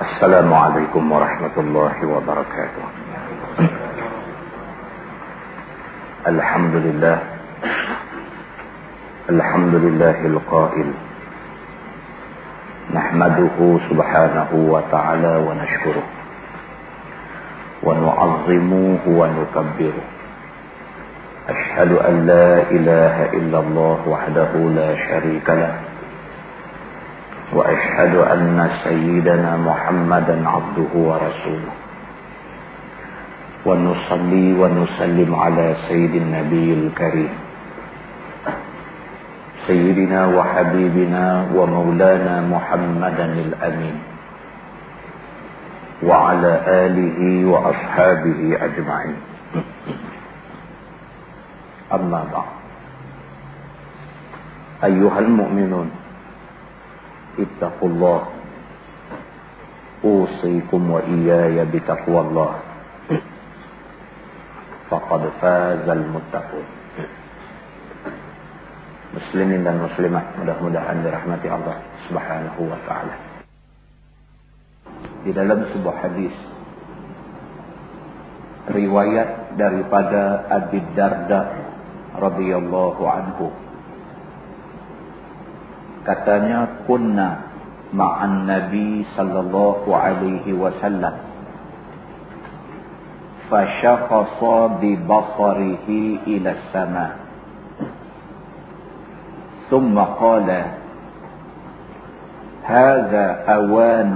السلام عليكم ورحمة الله وبركاته. الحمد لله. الحمد لله القائل. نحمده سبحانه وتعالى ونشكره. ونعظمه ونكبره. أشهد أن لا إله إلا الله وحده لا شريك له. وأشهد أن سيدنا محمدا عبده ورسوله. ونصلي ونسلم على سيد النبي الكريم. سيدنا وحبيبنا ومولانا محمدا الأمين. وعلى آله وأصحابه أجمعين. أما بعد. أيها المؤمنون اتقوا الله أوصيكم وإياي بتقوى الله فقد فاز المتقون Muslimin dan muslimat mudah-mudahan dirahmati Allah Subhanahu wa taala. Di dalam sebuah hadis riwayat daripada Abi Darda radhiyallahu anhu Katanya kunna ma'an nabi sallallahu alaihi wasallam fashakhasa bi basarihi ila sama thumma qala hadha awan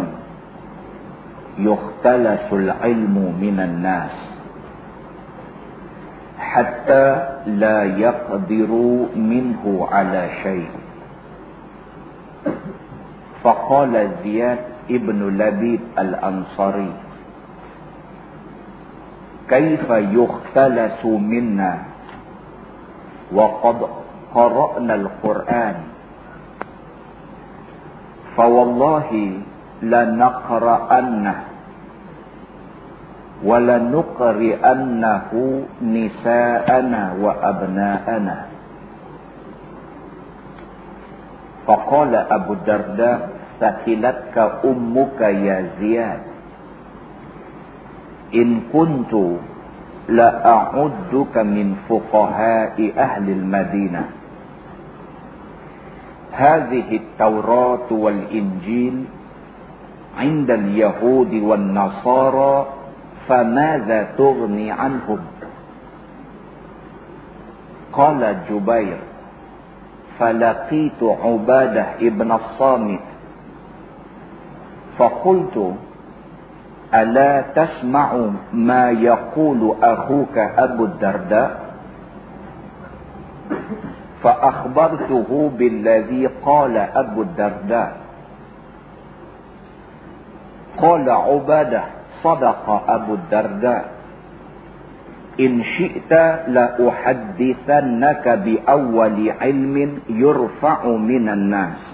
yukhtalasu al-ilmu minan nas hatta la yaqdiru minhu ala shay'in فقال زياد ابن لبيب الأنصاري كيف يختلس منا؟ وقد قرأنا القرآن. فوالله لنقرأنه ولنقرئنه نساءنا وأبناءنا. فقال أبو الدرداء ثكلتك أمك يا زياد إن كنت لأعدك من فقهاء أهل المدينة هذه التوراة والإنجيل عند اليهود والنصارى فماذا تغني عنهم قال جبير فلقيت عبادة ابن الصامت فقلت ألا تسمع ما يقول أخوك أبو الدرداء؟ فأخبرته بالذي قال أبو الدرداء. قال عبادة صدق أبو الدرداء. إن شئت لأحدثنك بأول علم يرفع من الناس.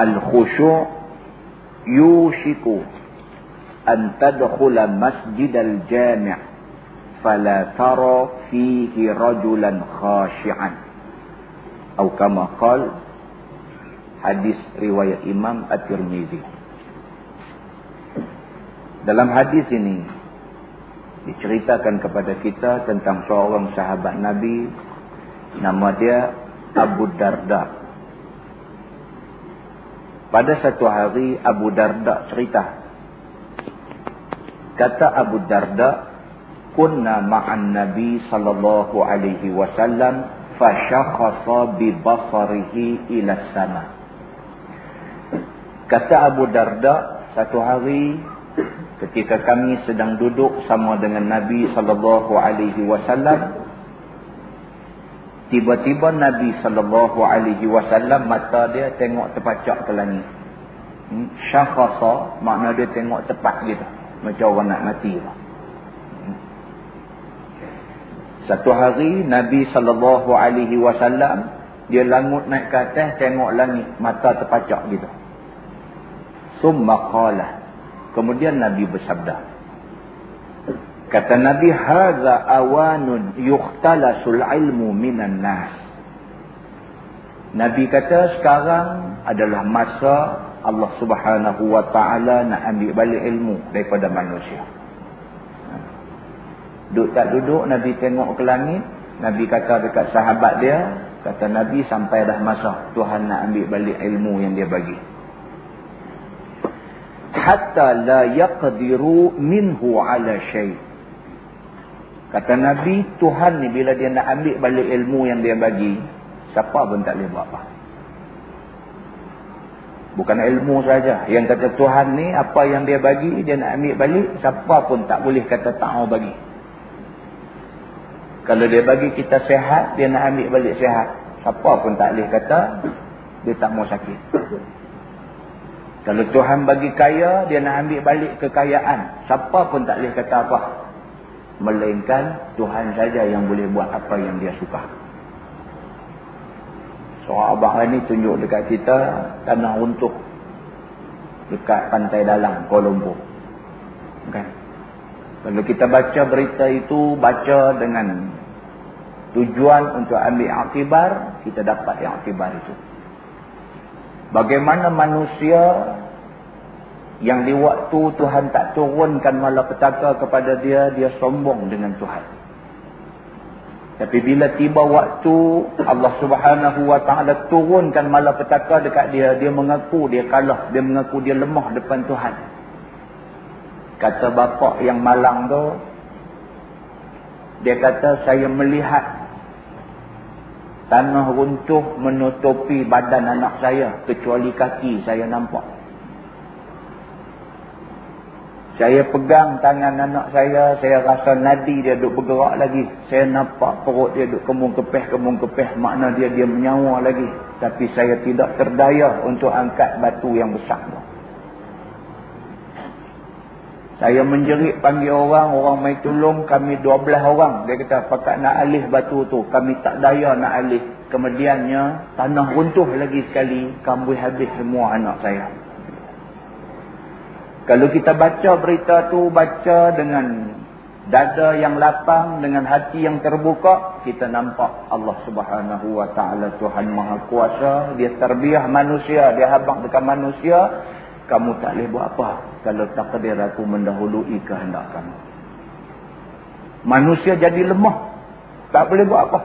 الخشوع يوشك أن تدخل مسجد الجامع فلا ترى فيه رجلا خاشعا أو كما قال حديث رواية إمام الترمذي dalam hadis ini diceritakan kepada kita tentang seorang sahabat Nabi nama dia Abu Darda pada satu hari Abu Darda cerita. Kata Abu Darda kunna ma'an Nabi sallallahu alaihi wasallam fashakhasa bi basarihi ila sama. Kata Abu Darda satu hari ketika kami sedang duduk sama dengan Nabi sallallahu alaihi wasallam tiba-tiba Nabi sallallahu alaihi wasallam mata dia tengok terpacak ke langit hmm? syakhasa makna dia tengok tepat gitu macam orang nak mati hmm? satu hari Nabi sallallahu alaihi wasallam dia langut naik ke atas tengok langit mata terpacak gitu summa qala Kemudian Nabi bersabda. Kata Nabi, Haza awanun yukhtalasul ilmu minan nas. Nabi kata, sekarang adalah masa Allah subhanahu wa ta'ala nak ambil balik ilmu daripada manusia. Duduk tak duduk, Nabi tengok ke langit. Nabi kata dekat sahabat dia, kata Nabi sampai dah masa Tuhan nak ambil balik ilmu yang dia bagi. Hatta la yaqdiru minhu ala syait. Kata Nabi, Tuhan ni bila dia nak ambil balik ilmu yang dia bagi, siapa pun tak boleh buat apa. Bukan ilmu saja. Yang kata Tuhan ni, apa yang dia bagi, dia nak ambil balik, siapa pun tak boleh kata tak mau bagi. Kalau dia bagi kita sehat, dia nak ambil balik sehat. Siapa pun tak boleh kata, dia tak mau sakit. Kalau Tuhan bagi kaya, dia nak ambil balik kekayaan. Siapa pun tak boleh kata apa. Melainkan Tuhan saja yang boleh buat apa yang dia suka. Seorang abang ni tunjuk dekat kita tanah runtuh dekat pantai dalam Kuala Lumpur. Kan? Kalau kita baca berita itu, baca dengan tujuan untuk ambil akibar, kita dapat yang akibar itu. Bagaimana manusia yang di waktu Tuhan tak turunkan malapetaka kepada dia, dia sombong dengan Tuhan. Tapi bila tiba waktu Allah subhanahu wa ta'ala turunkan malapetaka dekat dia, dia mengaku dia kalah, dia mengaku dia lemah depan Tuhan. Kata bapa yang malang tu, dia kata saya melihat tanah runtuh menutupi badan anak saya, kecuali kaki saya nampak. Saya pegang tangan anak saya, saya rasa nadi dia duduk bergerak lagi. Saya nampak perut dia duduk kemung kepeh, kemung kepeh. Makna dia dia menyawa lagi. Tapi saya tidak terdaya untuk angkat batu yang besar. Saya menjerit panggil orang, orang mai tolong kami 12 orang. Dia kata, pakat nak alih batu tu. Kami tak daya nak alih. Kemudiannya, tanah runtuh lagi sekali. Kambui habis semua anak saya. Kalau kita baca berita tu, baca dengan dada yang lapang, dengan hati yang terbuka, kita nampak Allah subhanahu wa ta'ala Tuhan Maha Kuasa. Dia terbiah manusia, dia habang dekat manusia. Kamu tak boleh buat apa kalau takdir aku mendahului kehendak kamu. Manusia jadi lemah. Tak boleh buat apa.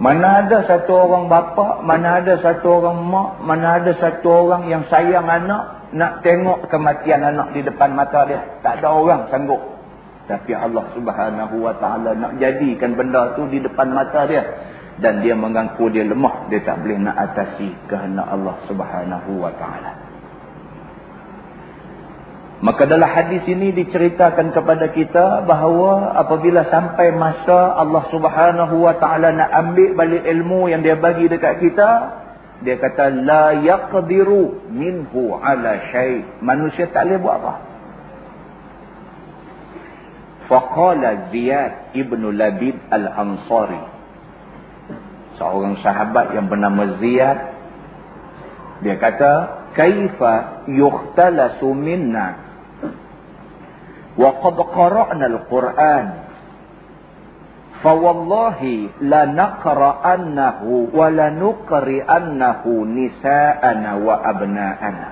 Mana ada satu orang bapa, mana ada satu orang mak, mana ada satu orang yang sayang anak, nak tengok kematian anak di depan mata dia. Tak ada orang sanggup. Tapi Allah subhanahu wa ta'ala nak jadikan benda tu di depan mata dia. Dan dia mengaku dia lemah. Dia tak boleh nak atasi kehendak Allah subhanahu wa ta'ala. Maka dalam hadis ini diceritakan kepada kita bahawa apabila sampai masa Allah subhanahu wa ta'ala nak ambil balik ilmu yang dia bagi dekat kita. Dia kata la yaqdiru minhu ala syai. Manusia tak boleh buat apa. Faqala Ziyad ibn Labid al-Ansari. Seorang sahabat yang bernama Ziyad. Dia kata, "Kaifa yukhtalasu minna la naqra'annahu wa la nuqri'annahu nisa'ana wa abna'ana.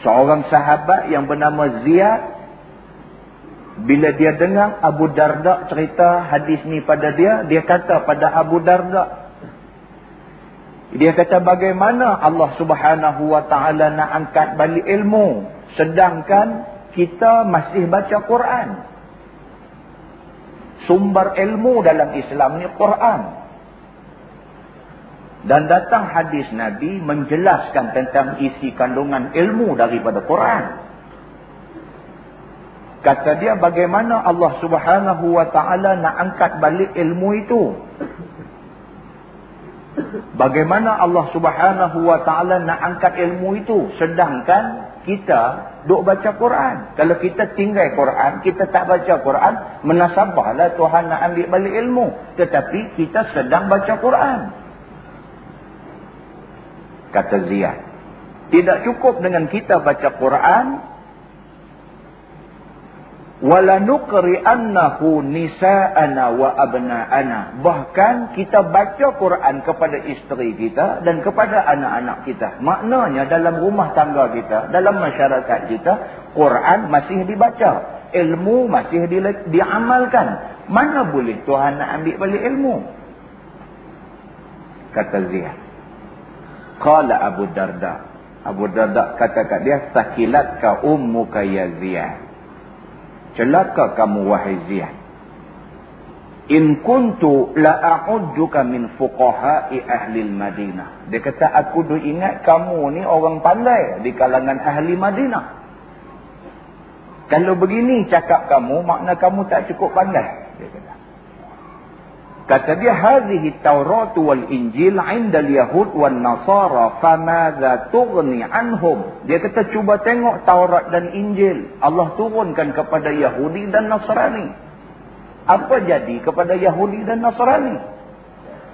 Seorang sahabat yang bernama Ziyad bila dia dengar Abu Darda cerita hadis ni pada dia, dia kata pada Abu Darda dia kata bagaimana Allah Subhanahu wa taala nak angkat balik ilmu sedangkan kita masih baca Quran sumber ilmu dalam Islam ni Quran. Dan datang hadis Nabi menjelaskan tentang isi kandungan ilmu daripada Quran. Kata dia bagaimana Allah subhanahu wa ta'ala nak angkat balik ilmu itu. Bagaimana Allah subhanahu wa ta'ala nak angkat ilmu itu. Sedangkan kita duk baca Quran. Kalau kita tinggal Quran, kita tak baca Quran, menasabahlah Tuhan nak ambil balik ilmu. Tetapi kita sedang baca Quran. Kata Ziyad. Tidak cukup dengan kita baca Quran, walanuqri'annahu nisa'ana wa abna'ana. Bahkan kita baca Quran kepada isteri kita dan kepada anak-anak kita. Maknanya dalam rumah tangga kita dalam masyarakat kita Quran masih dibaca. Ilmu masih di, diamalkan. Mana boleh Tuhan nak ambil balik ilmu? Kata Ziyad. Qala Abu Darda. Abu Darda kata kat dia sakilat ka ummuka ya Ziyad celaka kamu wahai Ziyad. In kuntu la a'udduka min fuqaha'i ahli Madinah. Dia kata aku do ingat kamu ni orang pandai di kalangan ahli Madinah. Kalau begini cakap kamu makna kamu tak cukup pandai kata dia hadhihi Taurat wal Injil 'inda al-yahud wan nasara famadha tughni anhum. Dia kata cuba tengok Taurat dan Injil. Allah turunkan kepada Yahudi dan Nasrani. Apa jadi kepada Yahudi dan Nasrani?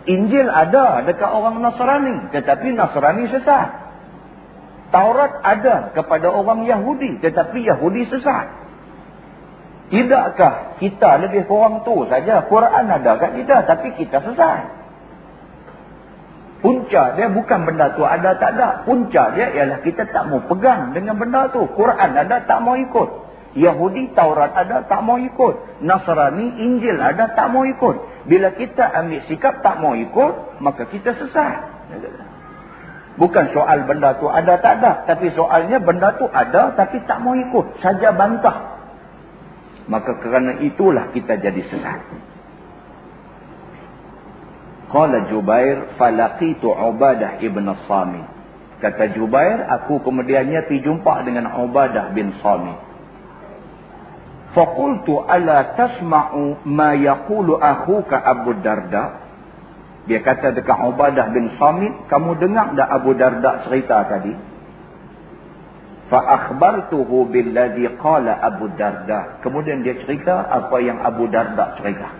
Injil ada dekat orang Nasrani, tetapi Nasrani sesat. Taurat ada kepada orang Yahudi, tetapi Yahudi sesat. Tidakkah kita lebih kurang tu saja? Quran ada kat kita tapi kita sesat. Punca dia bukan benda tu ada tak ada. Punca dia ialah kita tak mau pegang dengan benda tu. Quran ada tak mau ikut. Yahudi Taurat ada tak mau ikut. Nasrani Injil ada tak mau ikut. Bila kita ambil sikap tak mau ikut, maka kita sesat. Bukan soal benda tu ada tak ada. Tapi soalnya benda tu ada tapi tak mau ikut. Saja bantah. Maka kerana itulah kita jadi sesat. Qala Jubair falaqitu Ubadah ibn Sami. Kata Jubair, aku kemudiannya pergi jumpa dengan Ubadah bin Sami. Faqultu ala tasma'u ma yaqulu akhuka Abu Darda? Dia kata dekat Ubadah bin Sami, kamu dengar dah Abu Darda cerita tadi? Fa'akhbartuhu billadhi qala Abu Darda. Kemudian dia cerita apa yang Abu Darda cerita.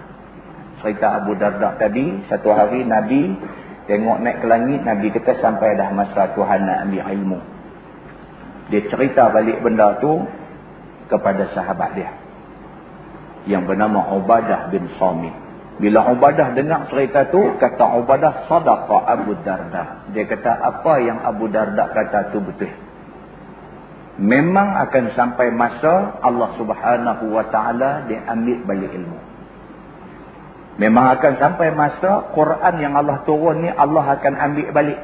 Cerita Abu Darda tadi, satu hari Nabi tengok naik ke langit, Nabi kata sampai dah masa Tuhan nak ambil ilmu. Dia cerita balik benda tu kepada sahabat dia. Yang bernama Ubadah bin Samit. Bila Ubadah dengar cerita tu, kata Ubadah sadaqa Abu Darda. Dia kata apa yang Abu Darda kata tu betul memang akan sampai masa Allah subhanahu wa ta'ala dia ambil balik ilmu. Memang akan sampai masa Quran yang Allah turun ni Allah akan ambil balik.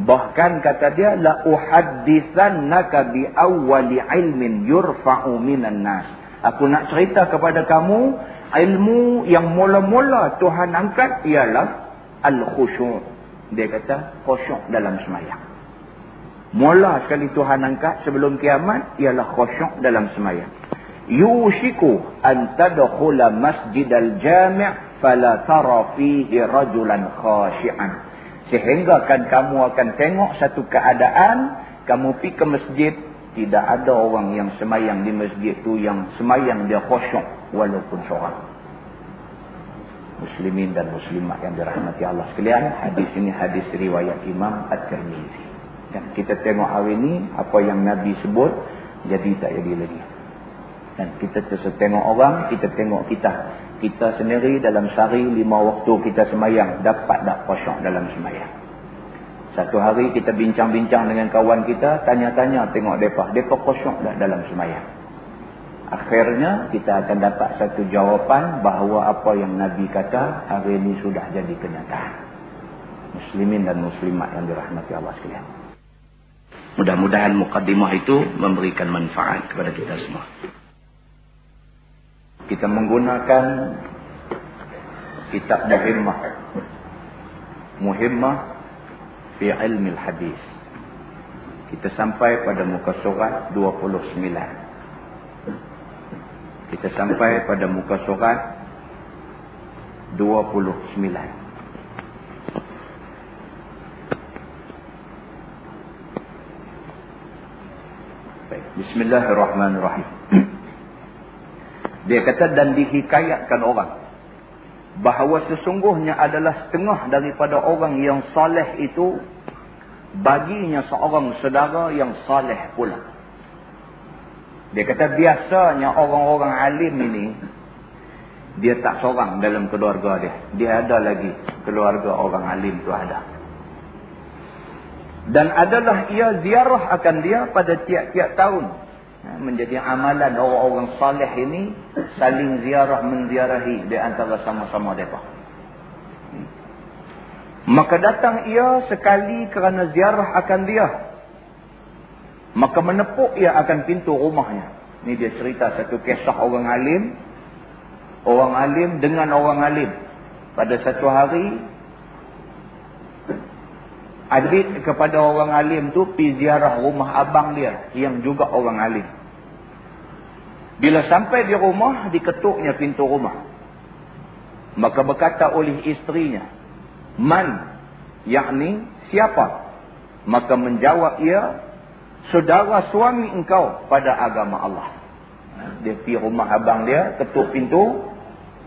Bahkan kata dia la uhaddithannaka bi awwali ilmin yurfa'u minan nas. Aku nak cerita kepada kamu ilmu yang mula-mula Tuhan angkat ialah al-khusyu'. Dia kata khusyuk dalam semayang. Mula sekali Tuhan angkat sebelum kiamat ialah khusyuk dalam semayang. Yushiku an tadkhula masjidal jami' fala tara fihi rajulan khashi'an. Sehingga kan kamu akan tengok satu keadaan kamu pergi ke masjid tidak ada orang yang semayang di masjid tu yang semayang dia khusyuk walaupun seorang. Muslimin dan muslimat yang dirahmati Allah sekalian, hadis ini hadis riwayat Imam At-Tirmizi. Dan kita tengok hari ini, apa yang Nabi sebut, jadi tak jadi lagi. Dan kita terus tengok orang, kita tengok kita. Kita sendiri dalam sehari lima waktu kita semayang, dapat tak kosong dalam semayang. Satu hari kita bincang-bincang dengan kawan kita, tanya-tanya tengok mereka. Mereka kosong tak dalam semayang. Akhirnya kita akan dapat satu jawapan bahawa apa yang Nabi kata hari ini sudah jadi kenyataan. Muslimin dan muslimat yang dirahmati Allah sekalian. Mudah-mudahan mukaddimah itu memberikan manfaat kepada kita semua. Kita menggunakan kitab muhimmah. Muhimmah fi ilmi hadis. Kita sampai pada muka surat 29. Kita sampai pada muka surat 29. Bismillahirrahmanirrahim. Dia kata dan dihikayatkan orang. Bahawa sesungguhnya adalah setengah daripada orang yang saleh itu. Baginya seorang saudara yang saleh pula. Dia kata biasanya orang-orang alim ini dia tak seorang dalam keluarga dia. Dia ada lagi keluarga orang alim tu ada. Dan adalah ia ziarah akan dia pada tiap-tiap tahun. Ha, menjadi amalan orang-orang salih ini saling ziarah menziarahi di antara sama-sama mereka. Hmm. Maka datang ia sekali kerana ziarah akan dia maka menepuk ia akan pintu rumahnya. Ini dia cerita satu kisah orang alim. Orang alim dengan orang alim. Pada satu hari, adik kepada orang alim tu pergi ziarah rumah abang dia yang juga orang alim. Bila sampai di rumah, diketuknya pintu rumah. Maka berkata oleh istrinya, Man, yakni siapa? Maka menjawab ia, saudara suami engkau pada agama Allah. Dia pergi rumah abang dia, ketuk pintu.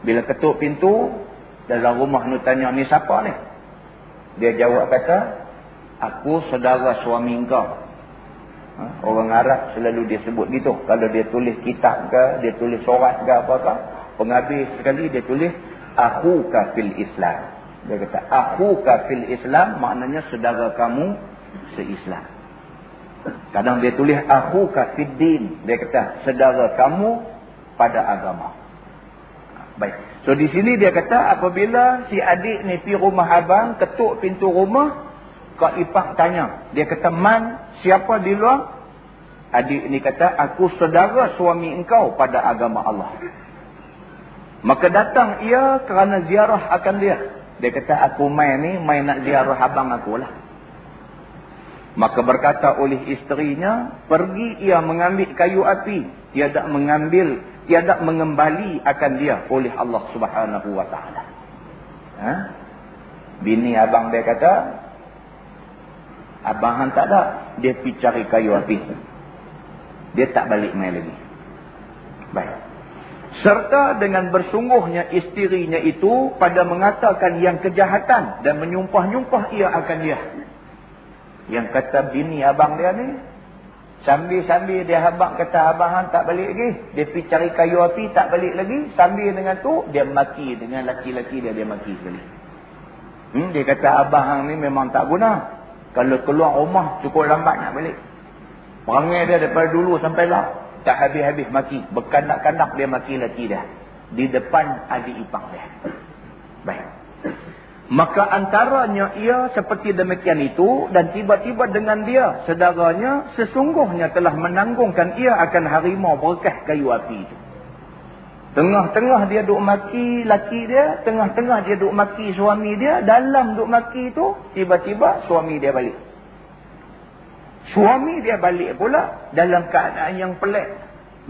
Bila ketuk pintu, dalam rumah ni tanya, ni siapa ni? Dia jawab kata, aku saudara suami engkau. Ha? Orang Arab selalu dia sebut gitu. Kalau dia tulis kitab ke, dia tulis surat ke apa-apa. Penghabis sekali dia tulis, aku kafil Islam. Dia kata, aku kafil Islam maknanya saudara kamu se-Islam. Kadang dia tulis aku kafiddin. Dia kata saudara kamu pada agama. Baik. So di sini dia kata apabila si adik ni pi rumah abang ketuk pintu rumah Kak Ipah tanya. Dia kata man siapa di luar? Adik ni kata aku saudara suami engkau pada agama Allah. Maka datang ia kerana ziarah akan dia. Dia kata aku main ni main nak ziarah abang aku lah. Maka berkata oleh istrinya, pergi ia mengambil kayu api. Tiada mengambil, tiada mengembali akan dia oleh Allah subhanahu wa ta'ala. Ha? Bini abang dia kata, abang han tak ada. Dia pergi cari kayu api. Dia tak balik main lagi. Baik. Serta dengan bersungguhnya isterinya itu pada mengatakan yang kejahatan dan menyumpah-nyumpah ia akan dia. Yang kata bini abang dia ni. Sambil-sambil dia habak kata abang han tak balik lagi. Dia pergi cari kayu api tak balik lagi. Sambil dengan tu dia maki dengan laki-laki dia dia maki sekali. Hmm, dia kata abang hang ni memang tak guna. Kalau keluar rumah cukup lambat nak balik. Perangai dia daripada dulu sampai lah. Tak habis-habis maki. Berkandak-kandak dia maki laki dia. Di depan adik ipang dia. Baik. Maka antaranya ia seperti demikian itu dan tiba-tiba dengan dia sedaranya sesungguhnya telah menanggungkan ia akan harimau berkah kayu api itu. Tengah-tengah dia duk maki laki dia, tengah-tengah dia duk maki suami dia, dalam duk maki itu tiba-tiba suami dia balik. Suami dia balik pula dalam keadaan yang pelik.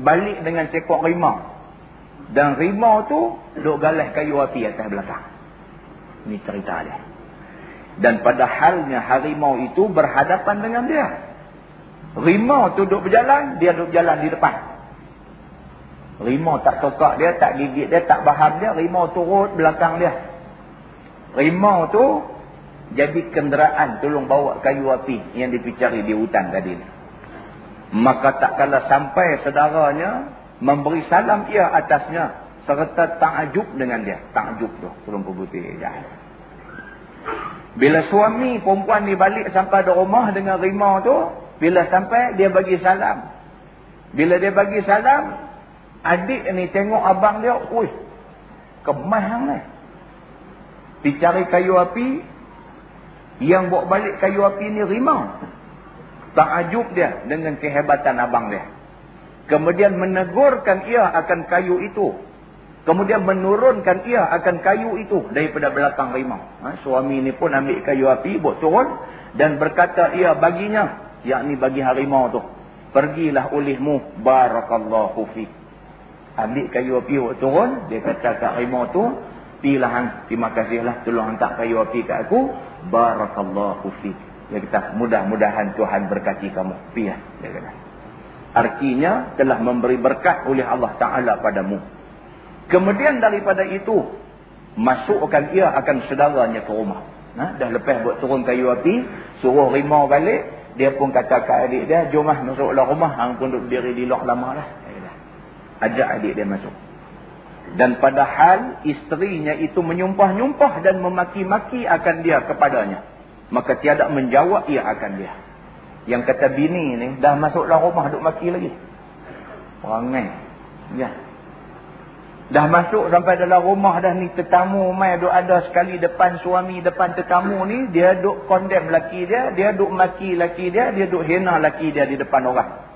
Balik dengan sekok rimau. Dan rimau tu duk galah kayu api atas belakang. Ini cerita dia. Dan pada halnya harimau itu berhadapan dengan dia. Rimau tu duduk berjalan, dia duduk berjalan di depan. Rimau tak tokak dia, tak gigit dia, tak baham dia. Rimau turut belakang dia. Rimau tu jadi kenderaan tolong bawa kayu api yang dipicari di hutan tadi. Maka tak kala sampai sedaranya memberi salam ia atasnya serta takjub dengan dia. Takjub tu, putih jahat. Bila suami perempuan ni balik sampai di rumah dengan rimau tu, bila sampai dia bagi salam. Bila dia bagi salam, adik ni tengok abang dia, "Oi, kemah hang ni." Dicari kayu api, yang bawa balik kayu api ni rimau. Takjub dia dengan kehebatan abang dia. Kemudian menegurkan ia akan kayu itu Kemudian menurunkan ia akan kayu itu daripada belakang rimau. Ha? Suami ini pun ambil kayu api, buat turun. Dan berkata ia baginya, yakni bagi harimau tu. Pergilah olehmu, barakallahu fiqh. Ambil kayu api, buat turun. Dia kata kat harimau tu, Pilahan, terima kasihlah tolong hantar kayu api kat aku. Barakallahu fiqh. Dia kata, mudah-mudahan Tuhan berkati kamu. Pilah. Dia kata. Artinya, telah memberi berkat oleh Allah Ta'ala padamu. Kemudian daripada itu, masukkan ia akan sedaranya ke rumah. Ha? Dah lepas buat turun kayu api, suruh rimau balik, dia pun kata ke adik dia, jomlah masuklah rumah. Hang pun duduk diri di luar lama lah. Ajak adik dia masuk. Dan padahal isterinya itu menyumpah-nyumpah dan memaki-maki akan dia kepadanya. Maka tiada menjawab ia akan dia. Yang kata bini ni, dah masuklah rumah duduk maki lagi. Perangai. Ya. Dah masuk sampai dalam rumah dah ni tetamu mai duk ada sekali depan suami depan tetamu ni dia duk condemn laki dia dia duk maki laki dia dia duk hina laki dia di depan orang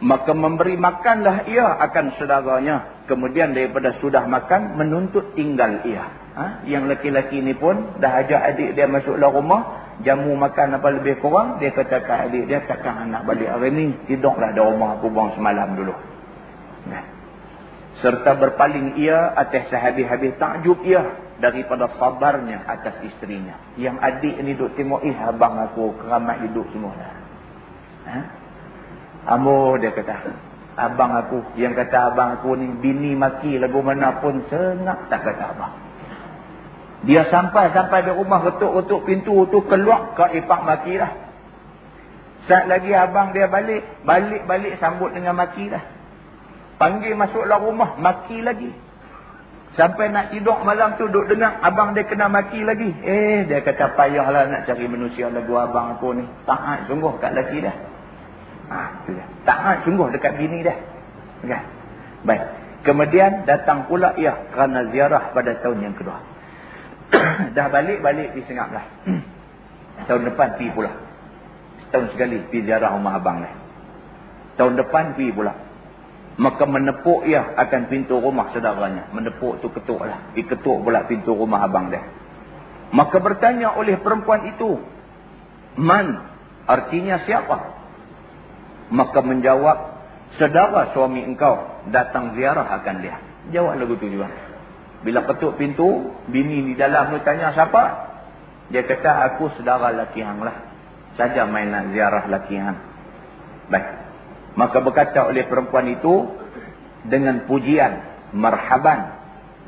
maka memberi makanlah ia akan saudaranya kemudian daripada sudah makan menuntut tinggal ia ha? yang laki-laki ni pun dah ajak adik dia masuk dalam rumah jamu makan apa lebih kurang dia kata ke adik dia takkan anak balik hari ni tidurlah di rumah aku buang semalam dulu nah serta berpaling ia atas sehabis-habis takjub ia daripada sabarnya atas isterinya. Yang adik ni duk tengok, eh abang aku keramat hidup semua dah. Ha? Ambo dia kata, abang aku, yang kata abang aku ni bini maki lagu mana pun senang tak kata abang. Dia sampai-sampai di rumah ketuk-ketuk pintu tu keluar ke ipak maki dah. Saat lagi abang dia balik, balik-balik sambut dengan maki dah. Panggil masuklah rumah, maki lagi. Sampai nak tidur malam tu duduk dengar abang dia kena maki lagi. Eh dia kata payahlah nak cari manusia lagu abang aku ni. Taat sungguh kat laki dah. Ha, tu dah. Taat sungguh dekat bini dah. Kan? Baik. Kemudian datang pula ia kerana ziarah pada tahun yang kedua. Dah balik-balik di Singapura. tahun depan pergi pula. Tahun sekali pergi ziarah rumah abang ni. Tahun depan pergi pula. Maka menepuk ia akan pintu rumah saudaranya. Menepuk tu ketuk lah. Diketuk pula pintu rumah abang dia. Maka bertanya oleh perempuan itu. Man. Artinya siapa? Maka menjawab. Sedara suami engkau datang ziarah akan dia. Jawab lagu tu juga. Bila ketuk pintu. Bini di dalam tu tanya siapa? Dia kata aku sedara laki hang lah. Saja main nak ziarah laki hang. Baik. Maka berkata oleh perempuan itu dengan pujian, marhaban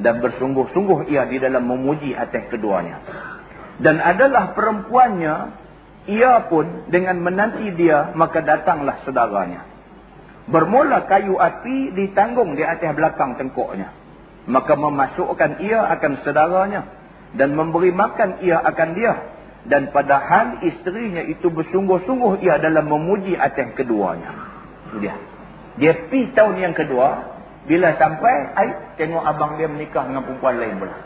dan bersungguh-sungguh ia di dalam memuji atas keduanya. Dan adalah perempuannya, ia pun dengan menanti dia maka datanglah saudaranya. Bermula kayu api ditanggung di atas belakang tengkuknya. Maka memasukkan ia akan saudaranya dan memberi makan ia akan dia. Dan padahal isterinya itu bersungguh-sungguh ia dalam memuji atas keduanya dia. Dia pi tahun yang kedua, bila sampai, ai tengok abang dia menikah dengan perempuan lain pula.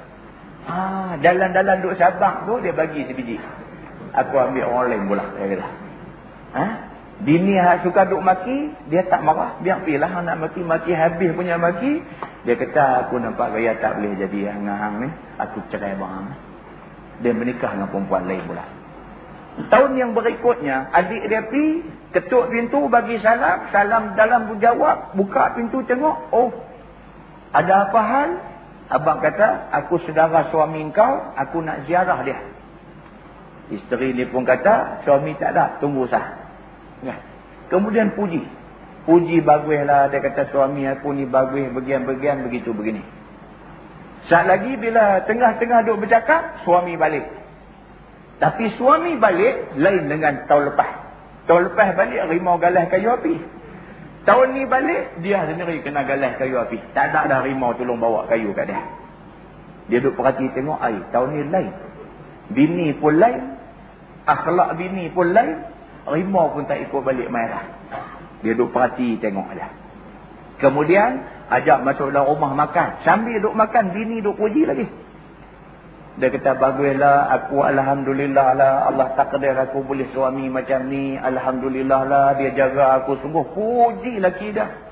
Ha, dalam-dalam duk sabak tu dia bagi sebiji. Aku ambil orang lain pula, dia kata. Ha? Bini hak suka duk maki, dia tak marah. Biar pilah nak maki, maki habis punya maki. Dia kata, aku nampak gaya tak boleh jadi dengan hang ni. Aku cerai abang Dia menikah dengan perempuan lain pula. Tahun yang berikutnya, adik dia pi ketuk pintu bagi salam. Salam dalam jawab. Buka pintu tengok. Oh, ada apa hal? Abang kata, aku saudara suami kau, aku nak ziarah dia. Isteri ni pun kata, suami tak ada, tunggu sah. Ya. Kemudian puji. Puji baguslah, dia kata suami aku ni bagus, bagian-bagian, begitu begini. Saat lagi bila tengah-tengah duduk bercakap, suami balik. Tapi suami balik lain dengan tahun lepas. Tahun lepas balik rimau galah kayu api. Tahun ni balik dia sendiri kena galah kayu api. Tak ada dah rimau tolong bawa kayu kat dia. Dia duduk perhati tengok air. Tahun ni lain. Bini pun lain. Akhlak bini pun lain. Rimau pun tak ikut balik main lah. Dia duduk perhati tengok dia. Kemudian ajak masuk dalam rumah makan. Sambil duduk makan bini duduk puji lagi. Dia kata baguslah aku Alhamdulillah lah Allah takdir aku boleh suami macam ni Alhamdulillah lah dia jaga aku sungguh puji laki dia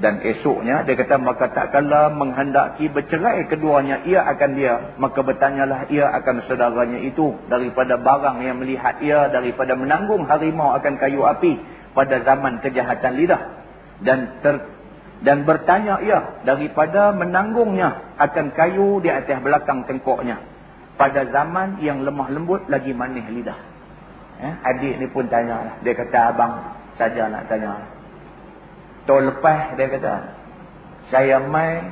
dan esoknya dia kata maka takkanlah menghendaki bercerai keduanya ia akan dia. Maka bertanyalah ia akan saudaranya itu daripada barang yang melihat ia daripada menanggung harimau akan kayu api pada zaman kejahatan lidah. Dan ter dan bertanya ia daripada menanggungnya akan kayu di atas belakang tengkoknya pada zaman yang lemah lembut lagi manis lidah. Eh, adik ni pun tanya lah. dia kata abang saja nak tanya tahun lepas dia kata saya mai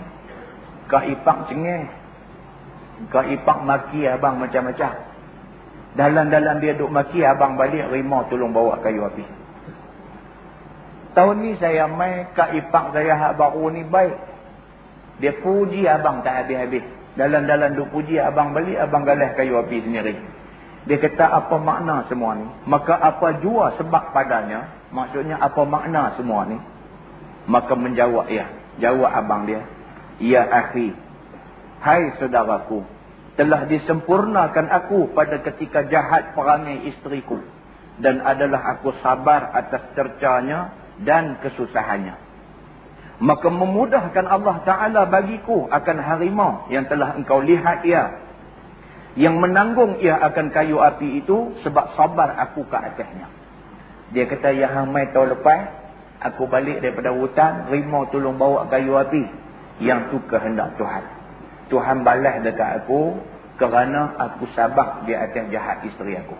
ke ipak cengih ke ipak maki abang macam-macam Dalam-dalam dia duk maki, abang balik, rimau tolong bawa kayu api. Tahun ni saya mai, kak ipak saya hak baru ni baik. Dia puji abang tak habis-habis. Dalam-dalam duk puji abang balik, abang galah kayu api sendiri. Dia kata apa makna semua ni? Maka apa jua sebab padanya? Maksudnya apa makna semua ni? Maka menjawab ya. Jawab abang dia. Ya akhi. Hai saudaraku. Telah disempurnakan aku pada ketika jahat perangai isteriku. Dan adalah aku sabar atas cercanya dan kesusahannya maka memudahkan Allah Ta'ala bagiku akan harimau yang telah engkau lihat ia. Yang menanggung ia akan kayu api itu sebab sabar aku ke atasnya. Dia kata, ya hamai tahun lepas, aku balik daripada hutan, rimau tolong bawa kayu api. Yang tu kehendak Tuhan. Tuhan balas dekat aku kerana aku sabar di atas jahat isteri aku.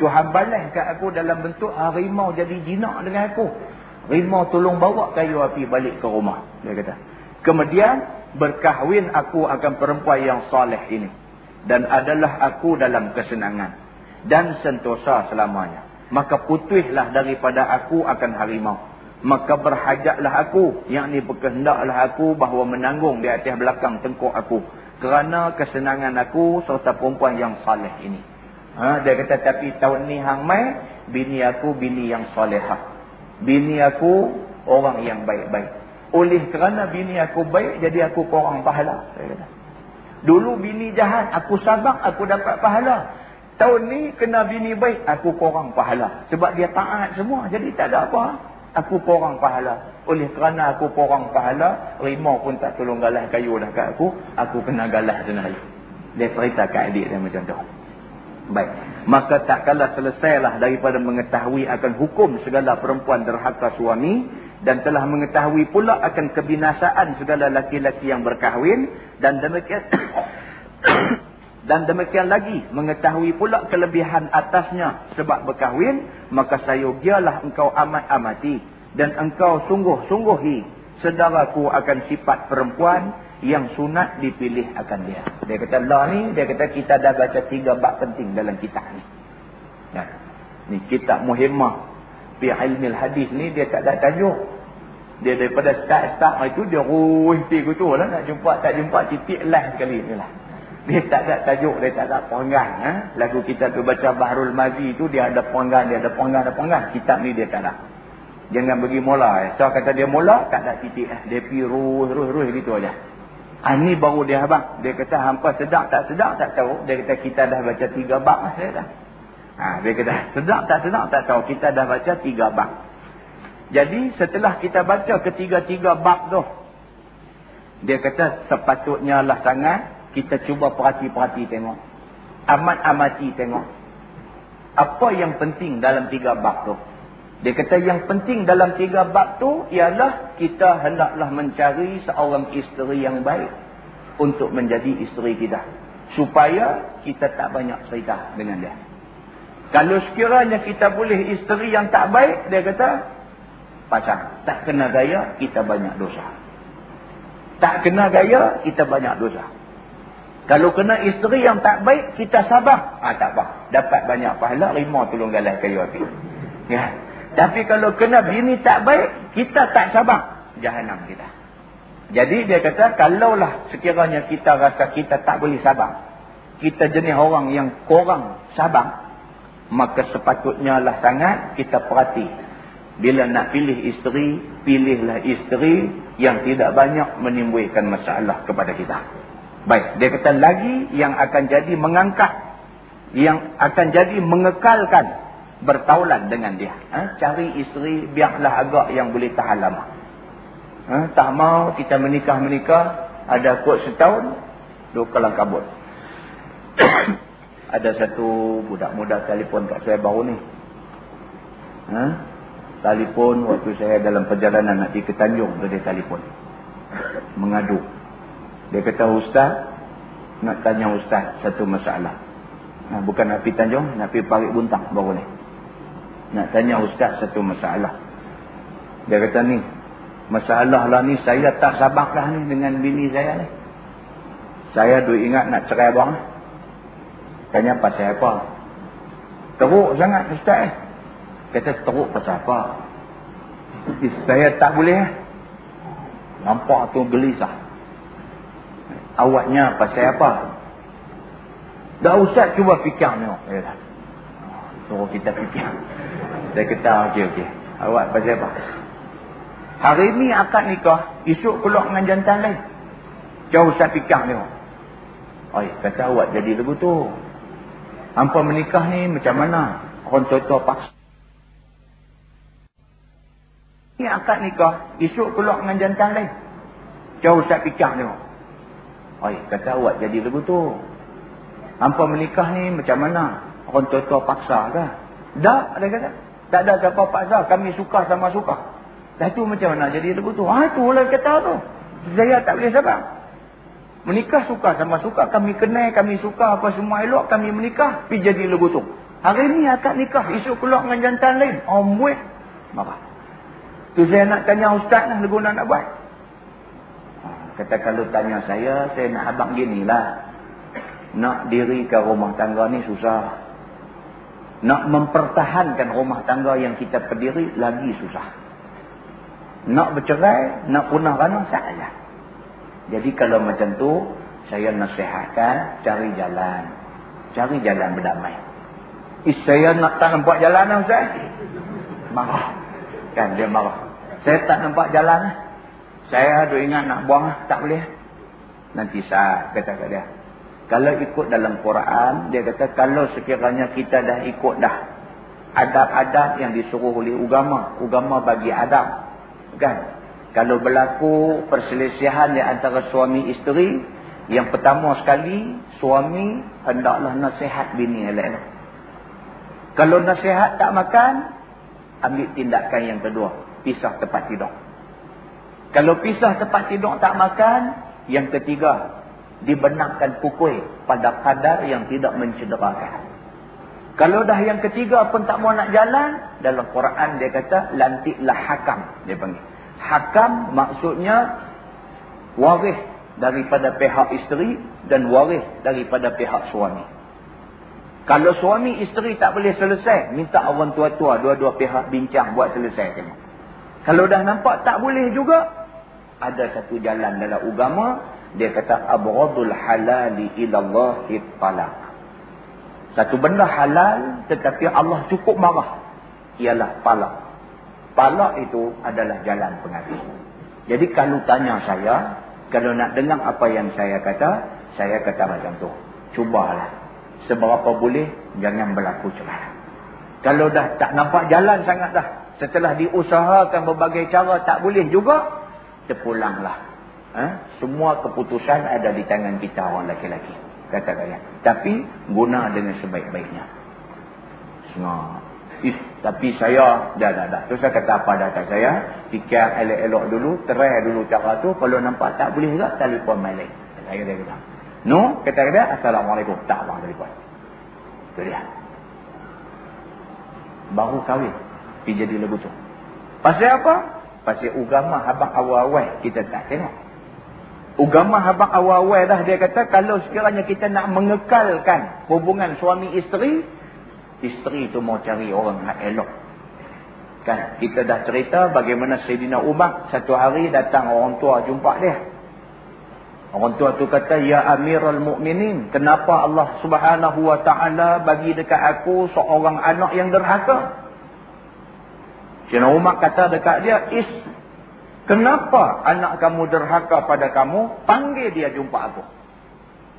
Tuhan balas kat aku dalam bentuk harimau jadi jinak dengan aku. Rimau tolong bawa kayu api balik ke rumah. Dia kata. Kemudian berkahwin aku akan perempuan yang soleh ini. Dan adalah aku dalam kesenangan. Dan sentosa selamanya. Maka putihlah daripada aku akan harimau. Maka berhajatlah aku. Yang ini berkehendaklah aku bahawa menanggung di atas belakang tengkuk aku. Kerana kesenangan aku serta perempuan yang soleh ini. Ha, dia kata tapi tahun ni hang mai. Bini aku bini yang solehah. Bini aku orang yang baik-baik. Oleh kerana bini aku baik, jadi aku korang pahala. Dulu bini jahat, aku sabar, aku dapat pahala. Tahun ni kena bini baik, aku korang pahala. Sebab dia taat semua, jadi tak ada apa. Aku korang pahala. Oleh kerana aku korang pahala, rimau pun tak tolong galah kayu dah kat aku, aku kena galah sendiri. Dia cerita kat adik dia macam tu. Baik. Maka tak kalah selesailah daripada mengetahui akan hukum segala perempuan derhaka suami. Dan telah mengetahui pula akan kebinasaan segala laki-laki yang berkahwin. Dan demikian... dan demikian lagi mengetahui pula kelebihan atasnya sebab berkahwin. Maka sayogialah engkau amat amati. Dan engkau sungguh-sungguhi. Sedaraku akan sifat perempuan yang sunat dipilih akan dia. Dia kata lah ni, dia kata kita dah baca tiga bab penting dalam kitab ni. Ya. Ni kitab muhimmah. Fi ilmil hadis ni dia tak ada tajuk. Dia daripada start-start itu dia ruih pergi tu lah. Nak jumpa tak jumpa titik lah sekali ni lah. Dia tak ada tajuk, dia tak ada perenggan. Ha? Lagu kita tu baca Bahrul Mazi tu dia ada perenggan, dia ada perenggan, ada perenggan. Kitab ni dia tak ada. Jangan pergi mula. Eh. So kata dia mula, tak ada titik. Eh. Dia pergi ruih, ruih, ruih gitu aja. Ha, ni baru dia abang. Dia kata hampa sedap tak sedap tak tahu. Dia kata kita dah baca tiga bab lah saya dah. Ha, dia kata sedap tak sedap tak tahu. Kita dah baca tiga bab. Jadi setelah kita baca ketiga-tiga bab tu. Dia kata sepatutnya lah sangat. Kita cuba perhati-perhati tengok. Amat-amati tengok. Apa yang penting dalam tiga bab tu. Dia kata yang penting dalam tiga bab tu ialah kita hendaklah mencari seorang isteri yang baik untuk menjadi isteri kita. Supaya kita tak banyak cerita dengan dia. Kalau sekiranya kita boleh isteri yang tak baik, dia kata, pasang. Tak kena gaya, kita banyak dosa. Tak kena gaya, kita banyak dosa. Kalau kena isteri yang tak baik, kita sabar. Ah tak apa. Dapat banyak pahala, rimau tolong galai kayu api. Ya. Tapi kalau kena bini tak baik, kita tak sabar. Jahanam kita. Jadi dia kata, kalaulah sekiranya kita rasa kita tak boleh sabar. Kita jenis orang yang kurang sabar. Maka sepatutnya lah sangat kita perhati. Bila nak pilih isteri, pilihlah isteri yang tidak banyak menimbulkan masalah kepada kita. Baik, dia kata lagi yang akan jadi mengangkat. Yang akan jadi mengekalkan bertaulan dengan dia. Ha? Cari isteri biarlah agak yang boleh tahan lama. Ha? Tak mau kita menikah-menikah, ada kot setahun, dua kelang kabut. ada satu budak muda telefon kat saya baru ni. Ha? Telefon waktu saya dalam perjalanan nak pergi ke Tanjung, dia telefon. Mengadu. Dia kata, Ustaz, nak tanya Ustaz satu masalah. Ha, bukan nak pergi Tanjung, nak pergi Parik Buntang baru ni nak tanya ustaz satu masalah. Dia kata ni, masalah lah ni saya tak sabar lah ni dengan bini saya ni. Saya duk ingat nak cerai bang. Tanya pasal apa? Teruk sangat Ustaz eh. Kata teruk pasal apa? Saya tak boleh eh. Nampak tu gelisah. Awaknya pasal apa? Dah Ustaz cuba fikir ni. Ya. Suruh kita fikir. Saya kata okey okey. Awak pasal apa? Hari ni akad nikah, esok keluar dengan jantan lain. Jauh Ustaz fikir. Oh, kata awak jadi lagu tu. Hampa menikah ni macam mana? Orang tua paksa. Ni akad nikah, esok keluar dengan jantan lain. Jauh Ustaz fikir ni. Oh, kata awak jadi lagu tu. Hampa menikah ni macam mana? Orang tua-tua paksa ke? Tak, ada kata. Tak ada siapa paksa. Kami suka sama suka. Dah tu macam mana jadi lebu tu? Ha, itulah kata tu. Saya tak boleh sabar. Menikah suka sama suka. Kami kenal, kami suka apa semua elok. Kami menikah, pergi jadi lebu tu. Hari ni akad nikah. Esok keluar dengan jantan lain. Oh. Marah. Tu saya nak tanya ustaz lah lebu nak buat. Kata kalau tanya saya, saya nak abang gini lah. Nak dirikan rumah tangga ni susah. Nak mempertahankan rumah tangga yang kita berdiri lagi susah. Nak bercerai, nak punah rana saja. Jadi kalau macam tu, saya nasihatkan cari jalan. Cari jalan berdamai. Eh, saya nak tak nampak jalan lah Ustaz. Marah. Kan dia marah. Saya tak nampak jalan. Saya ada ingat nak buang, tak boleh. Nanti saya kata kat dia. Kalau ikut dalam Quran, dia kata kalau sekiranya kita dah ikut dah adab-adab yang disuruh oleh agama, agama bagi adab. Kan? Kalau berlaku perselisihan di antara suami isteri, yang pertama sekali, suami hendaklah nasihat bini elok-elok. Kalau nasihat tak makan, ambil tindakan yang kedua, pisah tempat tidur. Kalau pisah tempat tidur tak makan, yang ketiga, dibenarkan pukul pada kadar yang tidak mencederakan. Kalau dah yang ketiga pun tak mau nak jalan, dalam Quran dia kata, lantiklah hakam. Dia panggil. Hakam maksudnya waris daripada pihak isteri dan waris daripada pihak suami. Kalau suami isteri tak boleh selesai, minta orang tua-tua, dua-dua pihak bincang buat selesai. Kalau dah nampak tak boleh juga, ada satu jalan dalam agama, dia kata abghadul halali ila Allah talaq. Satu benda halal tetapi Allah cukup marah ialah talak. Talak itu adalah jalan penghabis. Jadi kalau tanya saya, kalau nak dengar apa yang saya kata, saya kata macam tu. Cubalah. Seberapa boleh, jangan berlaku cerai. Kalau dah tak nampak jalan sangat dah. Setelah diusahakan berbagai cara tak boleh juga, terpulanglah Ha? Semua keputusan ada di tangan kita orang laki-laki. Kata kalian. Tapi guna dengan sebaik-baiknya. Is, tapi saya, dah dah dah. Tu saya kata apa data saya. Fikir elok-elok dulu. Terai dulu cara tu. Kalau nampak tak boleh juga, telefon balik. Saya kata kata. No, kata kata. Assalamualaikum. Tak abang telefon. Itu dia. Baru kahwin. Pergi jadi lagu tu. Pasal apa? Pasal agama abang awal-awal kita tak tengok. Ugama habak awal-awal dah dia kata kalau sekiranya kita nak mengekalkan hubungan suami isteri, isteri itu mau cari orang yang elok. Kan kita dah cerita bagaimana Sayyidina Umar satu hari datang orang tua jumpa dia. Orang tua tu kata ya Amirul Mukminin, kenapa Allah Subhanahu wa taala bagi dekat aku seorang anak yang derhaka? Sayyidina Umar kata dekat dia, "Is Kenapa anak kamu derhaka pada kamu? Panggil dia jumpa aku.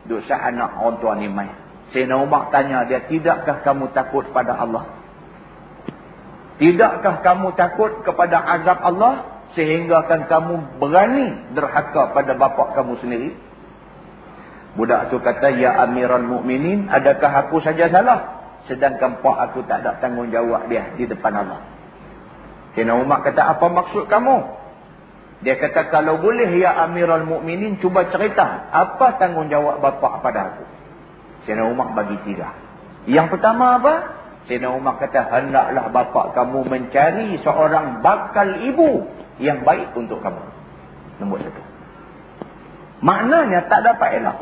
Duk sah anak orang tua ni mai. Sayyidina Umar tanya dia, tidakkah kamu takut pada Allah? Tidakkah kamu takut kepada azab Allah? Sehingga kan kamu berani derhaka pada bapak kamu sendiri? Budak tu kata, Ya Amiran Mukminin, adakah aku saja salah? Sedangkan pak aku tak ada tanggungjawab dia di depan Allah. Sayyidina Umar kata, apa maksud kamu? Dia kata kalau boleh ya Amirul Mukminin cuba cerita apa tanggungjawab bapa pada aku. Sayyidina Umar bagi tiga. Yang pertama apa? Sayyidina Umar kata hendaklah bapa kamu mencari seorang bakal ibu yang baik untuk kamu. Nombor satu. Maknanya tak dapat elak.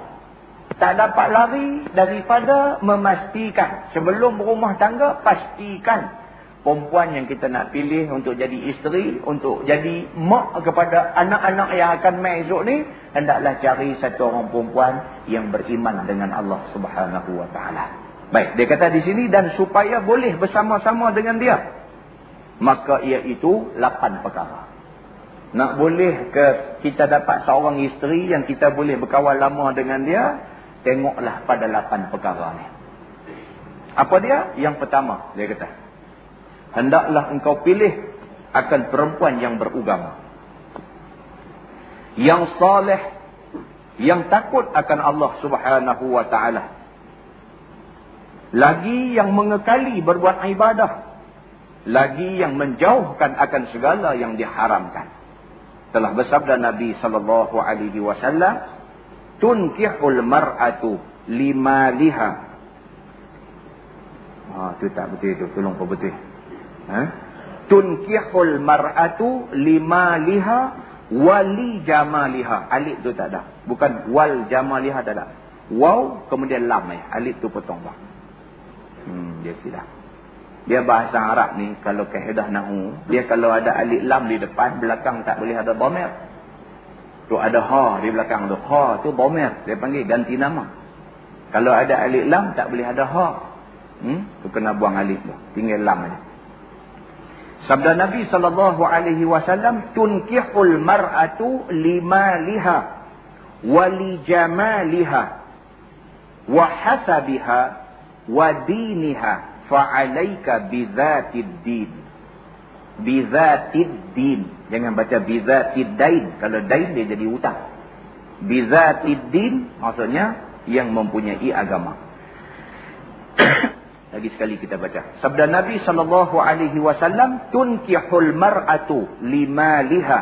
Tak dapat lari daripada memastikan. Sebelum berumah tangga, pastikan. Perempuan yang kita nak pilih untuk jadi isteri, untuk jadi mak kepada anak-anak yang akan main esok ni, hendaklah cari satu orang perempuan yang beriman dengan Allah subhanahu wa ta'ala. Baik, dia kata di sini, dan supaya boleh bersama-sama dengan dia. Maka iaitu lapan perkara. Nak boleh ke kita dapat seorang isteri yang kita boleh berkawal lama dengan dia, tengoklah pada lapan perkara ni. Apa dia? Yang pertama, dia kata hendaklah engkau pilih akan perempuan yang berugama. Yang saleh, yang takut akan Allah subhanahu wa ta'ala. Lagi yang mengekali berbuat ibadah. Lagi yang menjauhkan akan segala yang diharamkan. Telah bersabda Nabi sallallahu alaihi wasallam, "Tunkihul mar'atu lima liha." Ah, tu tak betul tu, tolong kau betul ha? tunkihul mar'atu lima liha wali jamaliha alif tu tak ada. Bukan wal jamaliha tak ada. Waw kemudian lam ya. Alif tu potong bang hmm dia silap. Dia bahasa Arab ni kalau kaedah nahu dia kalau ada alif lam di depan belakang tak boleh ada dhamir tu ada ha di belakang tu. Ha tu dhamir dia panggil ganti nama. Kalau ada alif lam tak boleh ada ha. Hmm? Tu kena buang alif tu. Tinggal lam aja Sabda Nabi sallallahu alaihi wasallam tunkihul mar'atu limaliha wa li jamaliha wa hasabiha wa diniha fa 'alaika bidzatid din. Bidzatid din. Jangan baca bidzatid dain. Kalau dain dia jadi hutang. Bidzatid din maksudnya yang mempunyai agama. Lagi sekali kita baca. Sabda Nabi sallallahu alaihi wasallam, "Tunkihul mar'atu limaliha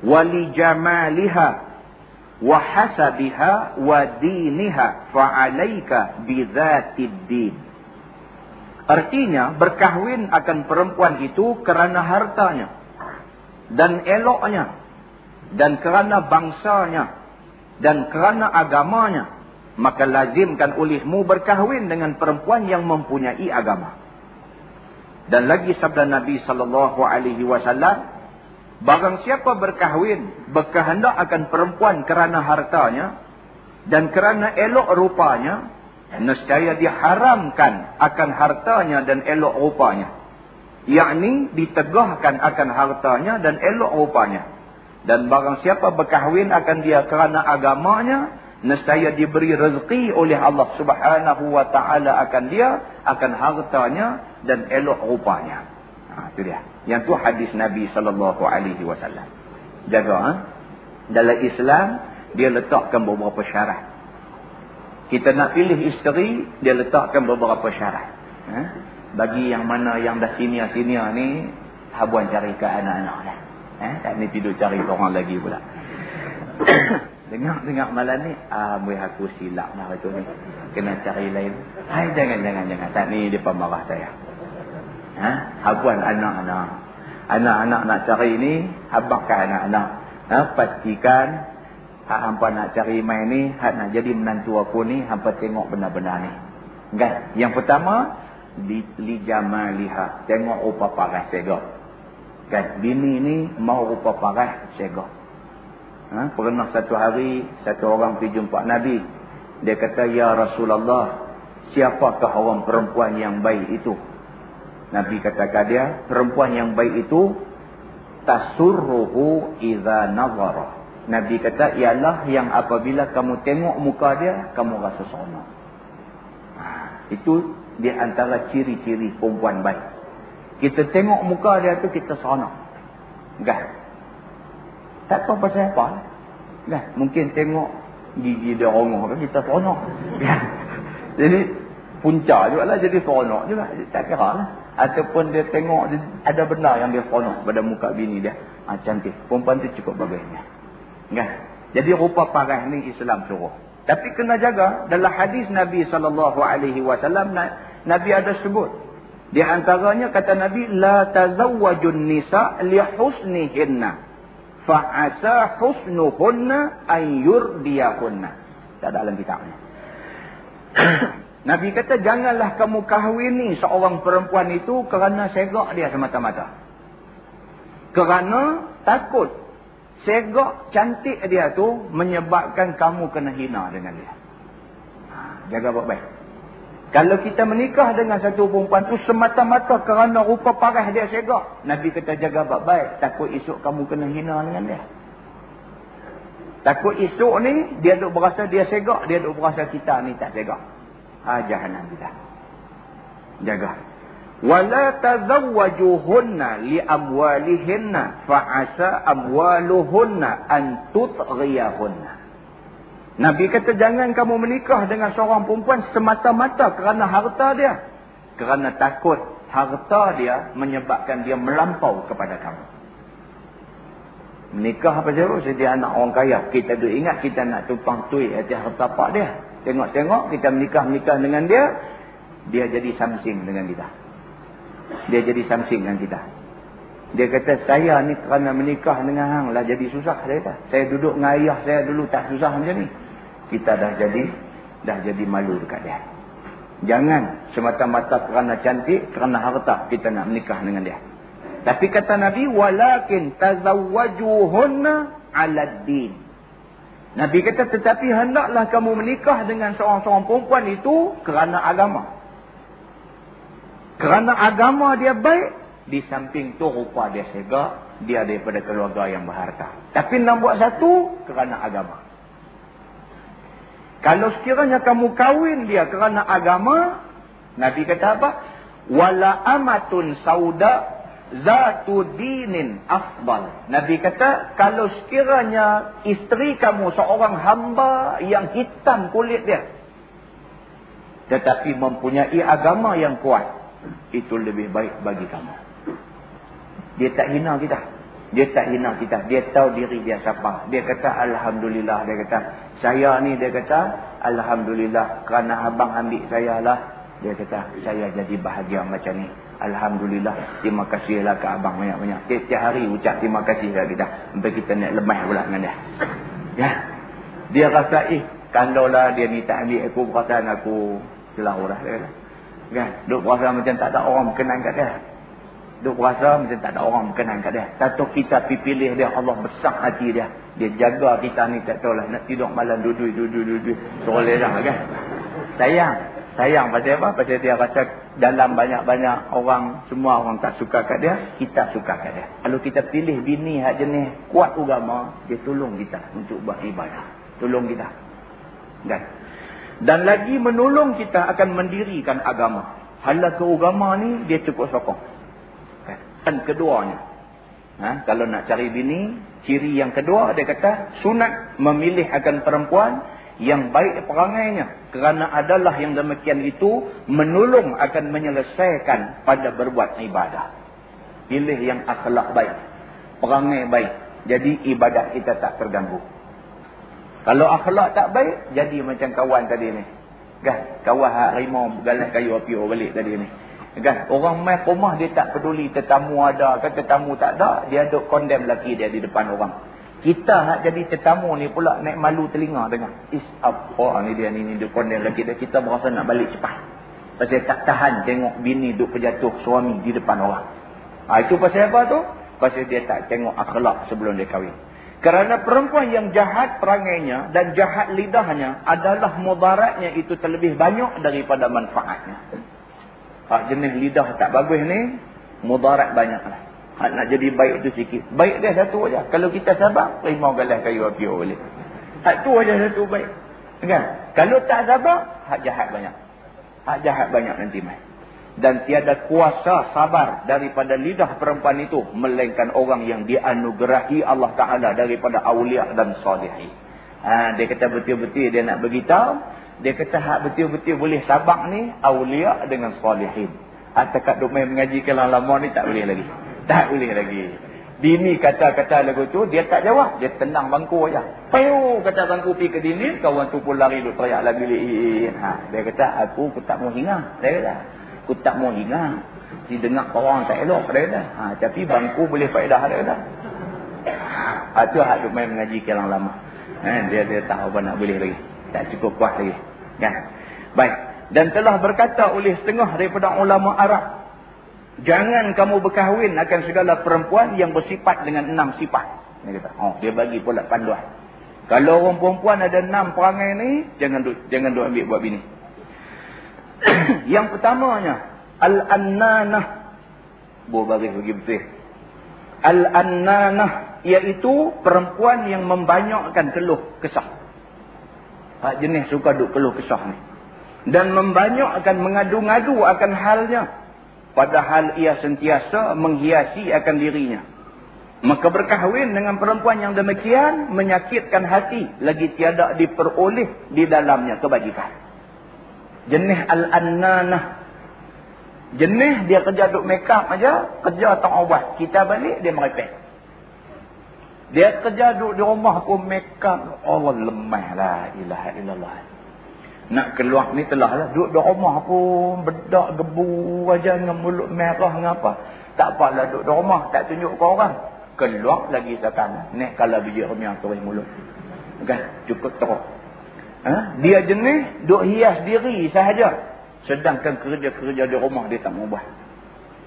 wa li jamaliha wa hasabiha wa diniha fa 'alaika bi din." Artinya, berkahwin akan perempuan itu kerana hartanya dan eloknya dan kerana bangsanya dan kerana agamanya maka lazimkan olehmu berkahwin dengan perempuan yang mempunyai agama. Dan lagi sabda Nabi sallallahu alaihi wasallam, barang siapa berkahwin berkehendak akan perempuan kerana hartanya dan kerana elok rupanya, nescaya diharamkan akan hartanya dan elok rupanya. Yakni ditegahkan akan hartanya dan elok rupanya. Dan barang siapa berkahwin akan dia kerana agamanya, nescaya diberi rezeki oleh Allah Subhanahu wa taala akan dia akan hartanya dan elok rupanya. Ha itu dia. Yang tu hadis Nabi sallallahu alaihi wasallam. Jaga ha? dalam Islam dia letakkan beberapa syarat. Kita nak pilih isteri, dia letakkan beberapa syarat. Ha? Bagi yang mana yang dah senior-senior ni, habuan cari ke anak-anak dah. Ha? Tak ni tidur cari orang lagi pula. Dengar-dengar malam ni, ah, boleh aku silap lah itu ni. Kena cari lain. Hai, jangan, jangan. Tak ni dia pemarah saya. Ha? Habuan anak-anak. Anak-anak nak cari ni, habakkan anak-anak. Ha? Pastikan, hak hampa nak cari main ni, hak nak jadi menantu aku ni, hampa tengok benar-benar ni. Kan? Yang pertama, li, li jamaliha. Tengok rupa parah segak. Kan? Bini ni mau rupa parah segak. Ha? Pernah satu hari, satu orang pergi jumpa Nabi. Dia kata, Ya Rasulullah, siapakah orang perempuan yang baik itu? Nabi katakan dia, perempuan yang baik itu, tasurruhu iza nazara. Nabi kata, ialah yang apabila kamu tengok muka dia, kamu rasa seronok. Ha, itu di antara ciri-ciri perempuan baik. Kita tengok muka dia tu kita seronok. Kan? Tak tahu pasal apa. Kan? Mungkin tengok gigi dia rongoh kan kita seronok. Jadi punca juga lah jadi seronok juga. Tak kira lah. Ataupun dia tengok ada benda yang dia seronok pada muka bini dia. Ha, cantik. Perempuan tu cukup bagainya. Kan? Jadi rupa parah ni Islam suruh. Tapi kena jaga dalam hadis Nabi SAW Nabi ada sebut. Di antaranya kata Nabi la tazawwajun nisa li husnihinna fa'asa husnuhunna an yurdiyahunna. Tak ada dalam kitab ni. Nabi kata janganlah kamu kahwini seorang perempuan itu kerana segak dia semata-mata. Kerana takut segak cantik dia tu menyebabkan kamu kena hina dengan dia. Ha, jaga baik-baik. Kalau kita menikah dengan satu perempuan tu semata-mata kerana rupa parah dia segak. Nabi kata jaga baik-baik. Takut esok kamu kena hina dengan dia. Takut esok ni dia duk berasa dia segak. Dia duk berasa kita ni tak segak. Ha jahanam kita. Jaga. Wala tazawwajuhunna li amwalihinna fa'asa amwaluhunna tutghiyahunna. Nabi kata jangan kamu menikah dengan seorang perempuan semata-mata kerana harta dia. Kerana takut harta dia menyebabkan dia melampau kepada kamu. Menikah apa sebab? Sedia anak orang kaya. Kita tu ingat kita nak tumpang tuik hati harta pak dia. Tengok-tengok kita menikah-menikah dengan dia. Dia jadi samsing dengan kita. Dia jadi samsing dengan kita. Dia kata saya ni kerana menikah dengan hang lah jadi susah. Dia kata. Saya duduk dengan ayah saya dulu tak susah macam ni kita dah jadi dah jadi malu dekat dia. Jangan semata-mata kerana cantik, kerana harta kita nak menikah dengan dia. Tapi kata Nabi, walakin tazawwajuhunna 'ala din. Nabi kata tetapi hendaklah kamu menikah dengan seorang-seorang perempuan itu kerana agama. Kerana agama dia baik, di samping tu rupa dia segak, dia daripada keluarga yang berharta. Tapi nak buat satu kerana agama. Kalau sekiranya kamu kahwin dia kerana agama, Nabi kata apa? Wala amatun sauda zatu dinin afdal. Nabi kata, kalau sekiranya isteri kamu seorang hamba yang hitam kulit dia, tetapi mempunyai agama yang kuat, itu lebih baik bagi kamu. Dia tak hina kita. Dia tak hina kita. Dia tahu diri dia siapa. Dia kata Alhamdulillah. Dia kata saya ni dia kata Alhamdulillah. Kerana abang ambil saya lah. Dia kata saya jadi bahagia macam ni. Alhamdulillah. Terima kasihlah ke abang banyak-banyak. Tiap-tiap hari ucap terima kasih kat kita. Sampai kita nak lemah pula dengan dia. Ya. Dia rasa eh. Kalau lah dia ni tak ambil aku. Perasaan aku selahu lah. Kan? Duk berasa macam tak ada orang berkenan kat dia. Duk rasa macam tak ada orang berkenan kat dia. Tato kita pilih dia. Allah besar hati dia. Dia jaga kita ni tak tahulah. Nak tidur malam duduk, duduk, duduk. Suruh lerang kan. Sayang. Sayang pasal apa? Pasal dia rasa dalam banyak-banyak orang. Semua orang tak suka kat dia. Kita suka kat dia. Kalau kita pilih bini hak jenis kuat agama. Dia tolong kita untuk beribadah. Tolong kita. Kan? Dan lagi menolong kita akan mendirikan agama. Hala ke agama ni dia cukup sokong. Dan keduanya. Ha? Kalau nak cari bini, ciri yang kedua dia kata sunat memilih akan perempuan yang baik perangainya. Kerana adalah yang demikian itu menolong akan menyelesaikan pada berbuat ibadah. Pilih yang akhlak baik. Perangai baik. Jadi ibadat kita tak terganggu. Kalau akhlak tak baik, jadi macam kawan tadi ni. Kan? Kawan harimau galas kayu api balik tadi ni. Kan? Orang main rumah dia tak peduli tetamu ada ke tetamu tak ada. Dia duk condemn laki dia di depan orang. Kita nak jadi tetamu ni pula naik malu telinga dengar. Is apa ni dia ni, ni duk condemn laki dia. Kita berasa nak balik cepat. Pasal tak tahan tengok bini duk berjatuh suami di depan orang. Ha, itu pasal apa tu? Pasal dia tak tengok akhlak sebelum dia kahwin. Kerana perempuan yang jahat perangainya dan jahat lidahnya adalah mudaratnya itu terlebih banyak daripada manfaatnya. Hak jenis lidah tak bagus ni, mudarat banyaklah. Hak nak jadi baik tu sikit. Baik dia satu aja. Kalau kita sabar, terima galah kayu api boleh. Hak tu aja satu baik. Kan? Kalau tak sabar, hak jahat banyak. Hak jahat banyak nanti mai. Dan tiada kuasa sabar daripada lidah perempuan itu. Melainkan orang yang dianugerahi Allah Ta'ala daripada awliya dan salihi. Ha, dia kata betul-betul dia nak beritahu. Dia kata hak betul-betul boleh sabak ni awliya dengan salihin. Atakat duk main mengaji kalang lama ni tak boleh lagi. Tak boleh lagi. Dini kata-kata lagu tu dia tak jawab. Dia tenang bangku aja. Payu kata bangku pi ke dini kawan tu pun lari duk teriak lagi. Ha, dia kata aku aku tak mau hinga. Dia kata aku tak mau hinga. Didengar orang tak elok dia kata. Ha, tapi bangku boleh faedah dia kata. Ha, tu hak duk main mengaji kalang lama. Ha, dia dia tahu apa nak boleh lagi. Tak cukup kuat lagi. Kan? Baik. Dan telah berkata oleh setengah daripada ulama Arab. Jangan kamu berkahwin akan segala perempuan yang bersifat dengan enam sifat. Dia kata. Oh, dia bagi pula panduan. Kalau orang perempuan ada enam perangai ni, jangan duk, jangan duk ambil buat bini. yang pertamanya, Al-Annanah. Buat baris bagi betul. Al-Annanah, iaitu perempuan yang membanyakkan keluh kesah. Hak jenis suka duk keluh kesah ni. Dan membanyakkan mengadu-ngadu akan halnya. Padahal ia sentiasa menghiasi akan dirinya. Maka berkahwin dengan perempuan yang demikian menyakitkan hati lagi tiada diperoleh di dalamnya kebajikan. Jenis al-annanah. Jenis dia kerja duk make up aja, kerja tak ubat. Kita balik dia merepek. Dia kerja duk di rumah pun up. Allah lemah lah ilaha illallah. Nak keluar ni telah lah. Duduk di rumah pun bedak gebu aja dengan mulut merah ngapa. Tak apalah duduk di rumah. Tak tunjuk ke orang keluar lagi setan. Nek kalau biji rumiang terus mulut. Kan? Cukup teruk. Ha? Dia jenis duk hias diri sahaja. Sedangkan kerja-kerja di rumah dia tak mubah.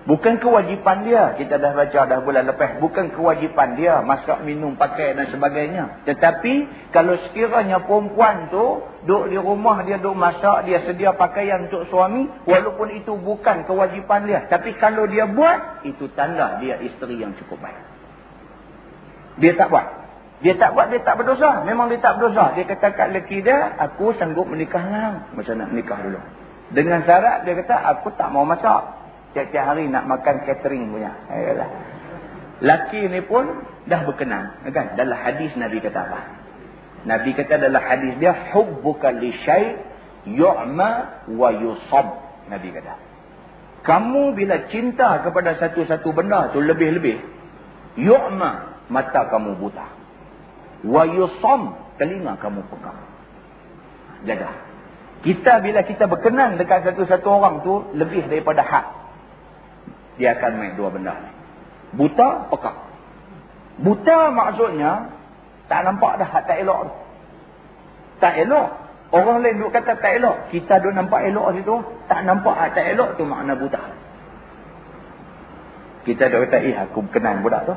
Bukan kewajipan dia. Kita dah baca dah bulan lepas. Bukan kewajipan dia. Masak, minum, pakai dan sebagainya. Tetapi kalau sekiranya perempuan tu duduk di rumah dia duduk masak. Dia sedia pakaian untuk suami. Walaupun itu bukan kewajipan dia. Tapi kalau dia buat. Itu tanda dia isteri yang cukup baik. Dia tak buat. Dia tak buat, dia tak berdosa. Memang dia tak berdosa. Dia kata kat lelaki dia, aku sanggup menikah dengan Macam nak menikah dulu. Dengan syarat, dia kata, aku tak mau masak. Tiap-tiap hari nak makan catering punya. Ayolah. Laki ni pun dah berkenan. Kan? Dalam hadis Nabi kata apa? Nabi kata dalam hadis dia, Hubbuka li syai' yu'ma wa yusab. Nabi kata. Kamu bila cinta kepada satu-satu benda tu lebih-lebih, yu'ma mata kamu buta. Wa yusam, telinga kamu pekam. Jaga. Kita bila kita berkenan dekat satu-satu orang tu, lebih daripada hak. Dia akan main dua benda ni. Buta, pekam. Buta maksudnya, tak nampak dah hak tak elok tu. Tak elok. Orang lain duk kata tak elok. Kita duk nampak elok situ. Tak nampak hak tak elok tu makna buta. Kita duk kata, eh aku berkenan budak tu.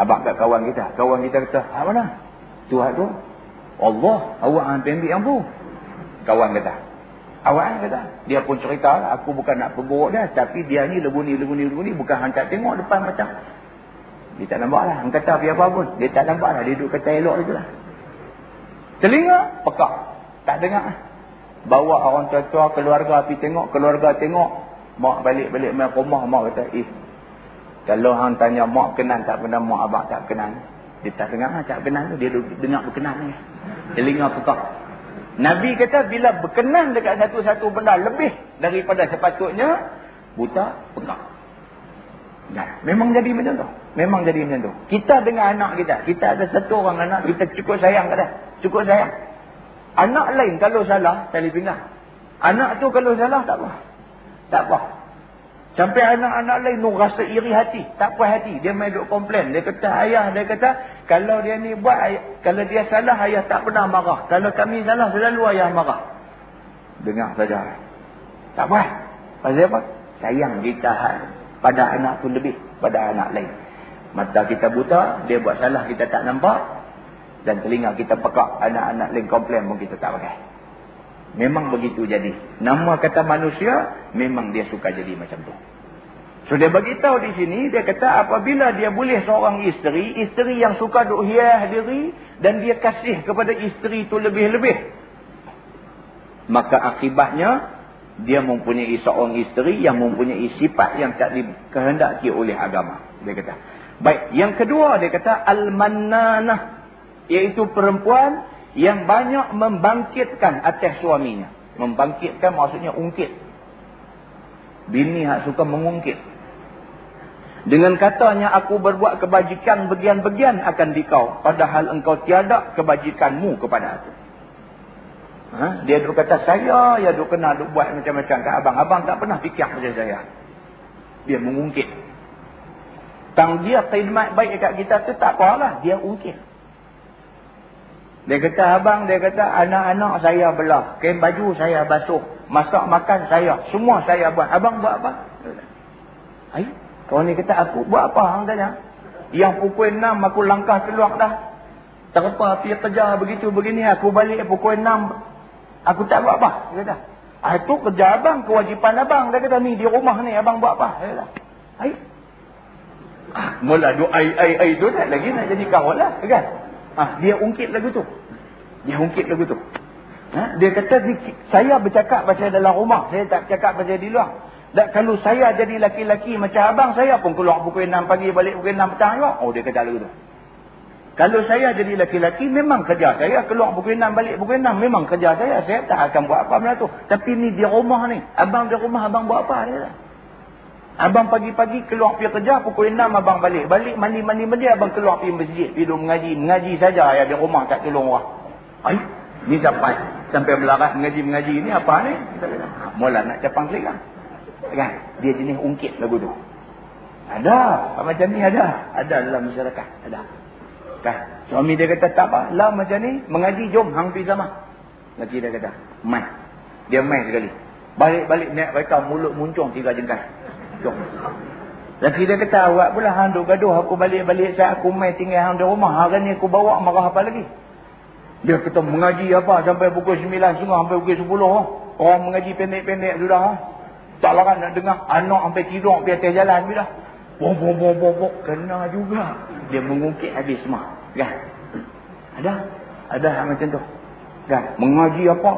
Abang kat kawan kita. Kawan kita kata, ha mana? Tuhan tu? Allah. Awak ambil ambil pun. Kawan kata. Awak kata. Dia pun cerita lah. Aku bukan nak peguruk dia. Tapi dia ni lebu ni, lebu ni, lebu ni. Bukan hantar tengok depan macam. Dia tak nampak lah. Dia kata apa-apa pun. Dia tak nampak lah. Dia duduk kata elok je lah. Telinga, pekak. Tak dengar lah. Bawa orang tua-tua keluarga pergi tengok. Keluarga tengok. Mak balik-balik main rumah. Mak kata, eh kalau hang tanya mak kenal tak kenal, mak abang tak kenal. Dia tak dengar lah, tak kenal tu. Dia dengar berkenan ni. Telinga pekak. Nabi kata bila berkenan dekat satu-satu benda lebih daripada sepatutnya, buta, pekak. Nah, memang jadi macam tu. Memang jadi macam tu. Kita dengan anak kita. Kita ada satu orang anak, kita cukup sayang kata. Cukup sayang. Anak lain kalau salah, tali pinggang. Anak tu kalau salah, tak apa. Tak apa. Sampai anak-anak lain nu rasa iri hati. Tak puas hati. Dia main duk komplain. Dia kata ayah. Dia kata kalau dia ni buat. Ayah, kalau dia salah ayah tak pernah marah. Kalau kami salah selalu ayah marah. Dengar saja. Tak puas. Pasal apa? Sayang kita pada anak tu lebih. Pada anak lain. Mata kita buta. Dia buat salah kita tak nampak. Dan telinga kita pekak. Anak-anak lain komplain pun kita tak pakai. Memang begitu jadi. Nama kata manusia, memang dia suka jadi macam tu. So dia beritahu di sini, dia kata apabila dia boleh seorang isteri, isteri yang suka duk hias diri, dan dia kasih kepada isteri itu lebih-lebih. Maka akibatnya, dia mempunyai seorang isteri yang mempunyai sifat yang tak dikehendaki oleh agama. Dia kata. Baik, yang kedua dia kata, Al-Mannanah. Iaitu perempuan yang banyak membangkitkan atas suaminya. Membangkitkan maksudnya ungkit. Bini hak suka mengungkit. Dengan katanya aku berbuat kebajikan bagian-bagian akan dikau. Padahal engkau tiada kebajikanmu kepada aku. Ha? Dia dulu kata saya ya duk kena duk buat macam-macam kat abang. Abang tak pernah fikir macam saya. Dia mengungkit. Tang dia khidmat baik kat kita tu tak apalah. Dia ungkit. Dia kata abang, dia kata anak-anak saya belah. Kain baju saya basuh. Masak makan saya. Semua saya buat. Abang buat apa? Hai? Kau ni kata aku buat apa? Abang tanya. Yang pukul enam aku langkah keluar dah. Terpa pergi kerja begitu begini. Aku balik pukul enam. Aku tak buat apa? Dia kata. Ah, itu kerja abang. Kewajipan abang. Dia kata ni di rumah ni abang buat apa? Dia kata. Hai? Ah, mula doa ai ai ai tu tak lagi nak jadi kawal lah. Kan? Ah, dia ungkit lagu tu. Dia ungkit lagu tu. Ha? Dia kata, saya bercakap pasal dalam rumah. Saya tak cakap pasal di luar. Dan kalau saya jadi laki-laki macam abang, saya pun keluar pukul 6 pagi, balik pukul 6 petang juga. Oh, dia kata lagu tu. Kalau saya jadi laki-laki, memang kerja saya. Keluar pukul 6, balik pukul 6. Memang kerja saya. Saya tak akan buat apa benda tu. Tapi ni di rumah ni. Abang di rumah, abang buat apa? Dia kata. Abang pagi-pagi keluar pergi kerja, pukul 6 abang balik. Balik mandi-mandi-mandi, abang keluar pergi masjid. Pergi mengaji. Mengaji saja ya di rumah tak tolong orang. Ay, ni sampai. Sampai belaras mengaji-mengaji ni apa ni? Mula nak capang klik kan? kan? Dia jenis ungkit lagu tu. Ada. Macam ni ada. Ada dalam masyarakat. Ada. Kan? Suami dia kata tak apa. Lah macam ni. Mengaji jom. Hang pergi sama. Lagi dia kata. Main. Dia main sekali. Balik-balik naik mereka mulut muncung tiga jengkal. Jom. Laki dia kata, awak pula hang duk gaduh aku balik-balik saat aku main tinggal hang di rumah. Hari ni aku bawa marah apa lagi? Dia kata mengaji apa sampai pukul 9 setengah sampai pukul 10. Oh. Orang mengaji pendek-pendek sudah. Oh. Tak larang nak dengar anak sampai tidur di atas jalan sudah. Bom bom bom bom bom. Kena juga. Dia mengungkit habis semua. Kan? Ada? Ada macam tu. Kan? Mengaji apa?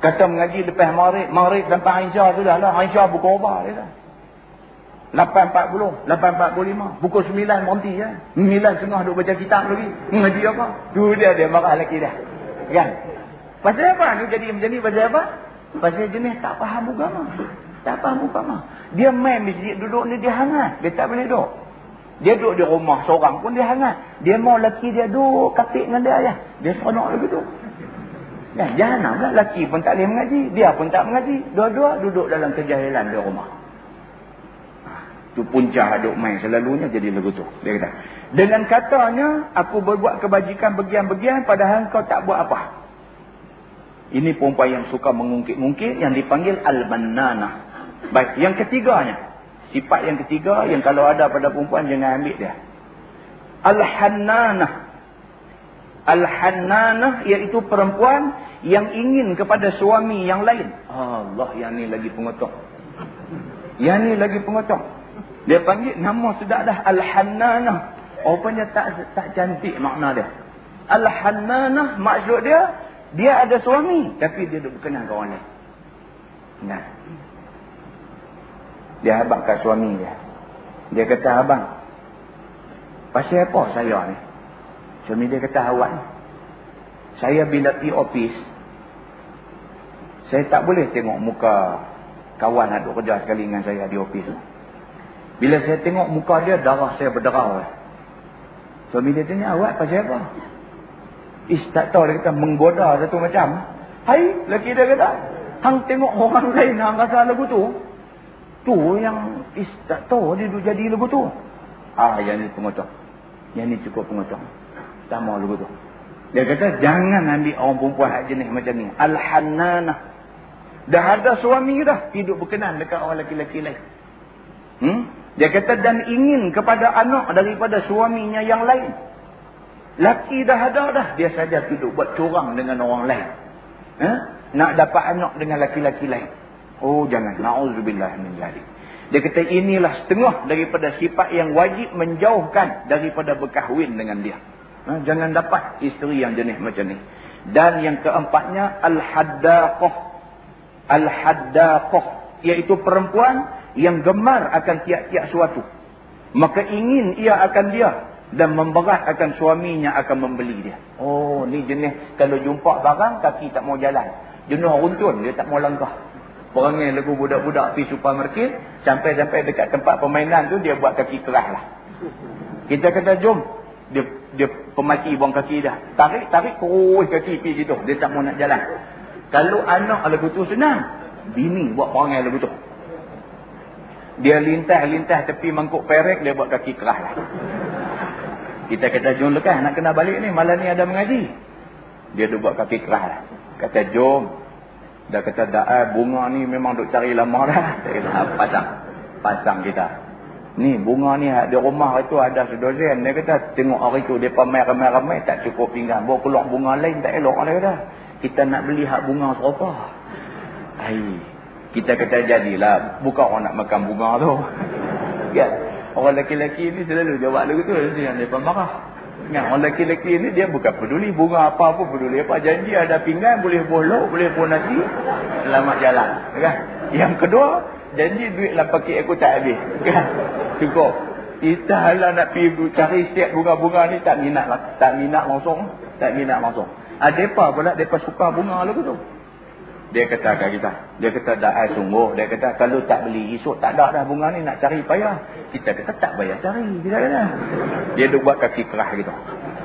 Kata mengaji lepas Maghrib, Maghrib sampai Aisyah tu dah lah. Aisyah buka ubah dia dah. 8.40, 8.45, pukul 9 berhenti ya. 9 setengah duk baca kitab lagi. Mengaji apa? Tu dia dia marah lagi dah. Kan? Pasal apa ni jadi macam ni? Pasal apa? Pasal jenis tak faham agama. Tak faham agama. Dia main masjid duduk ni dia hangat. Dia tak boleh duduk. Dia duduk di rumah seorang pun dia hangat. Dia mau lelaki dia duduk kapit dengan dia ya. Dia seronok lagi tu. Kan? Jahanam lah. Laki pun tak boleh mengaji. Dia pun tak mengaji. Dua-dua duduk dalam kejahilan di rumah. Itu ha, punca duduk main selalunya jadi lagu tu. Dia kata. Dengan katanya, aku berbuat kebajikan bagian-bagian padahal kau tak buat apa. Ini perempuan yang suka mengungkit-ungkit yang dipanggil Al-Mannana. Baik, yang ketiganya. Sifat yang ketiga yang kalau ada pada perempuan jangan ambil dia. Al-Hannanah. Al-Hannanah iaitu perempuan yang ingin kepada suami yang lain. Allah yang ni lagi pengotok. Yang ni lagi pengotok. Dia panggil nama sudah dah Al-Hannanah. Rupanya tak tak cantik makna dia. Al-Hannanah maksud dia, dia ada suami. Tapi dia duduk berkenan ke orang lain. Nah. Dia habak kat suami dia. Dia kata, abang. Pasal apa saya ni? Suami dia kata awak. Saya bila pergi ofis. Saya tak boleh tengok muka kawan nak kerja sekali dengan saya di ofis. Bila saya tengok muka dia, darah saya berderau. Suami dia tanya, awak pasal apa? Is tak tahu dia kata menggoda satu macam. Hai, lelaki dia kata. Hang tengok orang lain hang rasa lagu tu. Tu yang is tak tahu dia jadi lagu tu. Ah, yang ni pengotong. Yang ni cukup pengotong. Tak mau lagu tu. Dia kata jangan ambil orang perempuan hak jenis macam ni. Al-Hannanah. Dah ada suami dah. Hidup berkenan dekat orang lelaki-lelaki lain. Hmm? Dia kata dan ingin kepada anak daripada suaminya yang lain. Laki dah ada dah. Dia saja hidup buat curang dengan orang lain. Ha? Nak dapat anak dengan lelaki-lelaki lain. Oh jangan. Na'udzubillah min zalik. Dia kata inilah setengah daripada sifat yang wajib menjauhkan daripada berkahwin dengan dia. Ha, jangan dapat isteri yang jenis macam ni. Dan yang keempatnya al-haddaqah. Al-haddaqah iaitu perempuan yang gemar akan tiap-tiap suatu. Maka ingin ia akan dia dan memberat akan suaminya akan membeli dia. Oh, ni jenis kalau jumpa barang kaki tak mau jalan. Jenuh runtun dia tak mau langkah. Perangai lagu budak-budak pergi supermarket sampai-sampai dekat tempat permainan tu dia buat kaki keras lah. Kita kata jom dia dia pemati buang kaki dah. Tarik, tarik, terus kaki pergi situ. Dia tak mau nak jalan. Kalau anak lagu tu senang. Bini buat perangai lagu tu. Dia lintah-lintah tepi mangkuk perek, dia buat kaki keras lah. Kita kata jom lekas nak kena balik ni. Malam ni ada mengaji. Dia duduk buat kaki keras. Kata jom. Dia kata dah eh, bunga ni memang duk cari lama dah. Dia kata pasang. Pasang kita. Ni bunga ni di rumah itu ada sedozen. Dia kata tengok hari tu pamai ramai-ramai tak cukup pinggan. Bawa keluar bunga lain tak elok. Dia kata kita nak beli hak bunga serupa. Hai. Kita kata jadilah. Bukan orang nak makan bunga tu. Ya. Orang lelaki-lelaki ni selalu jawab lagu tu. Dia marah. Nah, orang lelaki-lelaki ni dia bukan peduli. Bunga apa pun peduli. Apa janji ada pinggan. Boleh bolok. Boleh pun nasi. Selamat jalan. Kan? Yang kedua. Janji duit lah pakai aku tak habis. Cukup. Kita lah nak pergi cari siap bunga-bunga ni. Tak minat lah. Tak minat langsung. Tak minat langsung. Ada apa pula. Mereka suka bunga lagu tu. Dia kata kat kita. Dia kata dah ai sungguh. Dia kata kalau tak beli esok tak ada dah bunga ni nak cari payah. Kita kata tak payah cari. Kita kata. Dia duk buat kaki kerah gitu.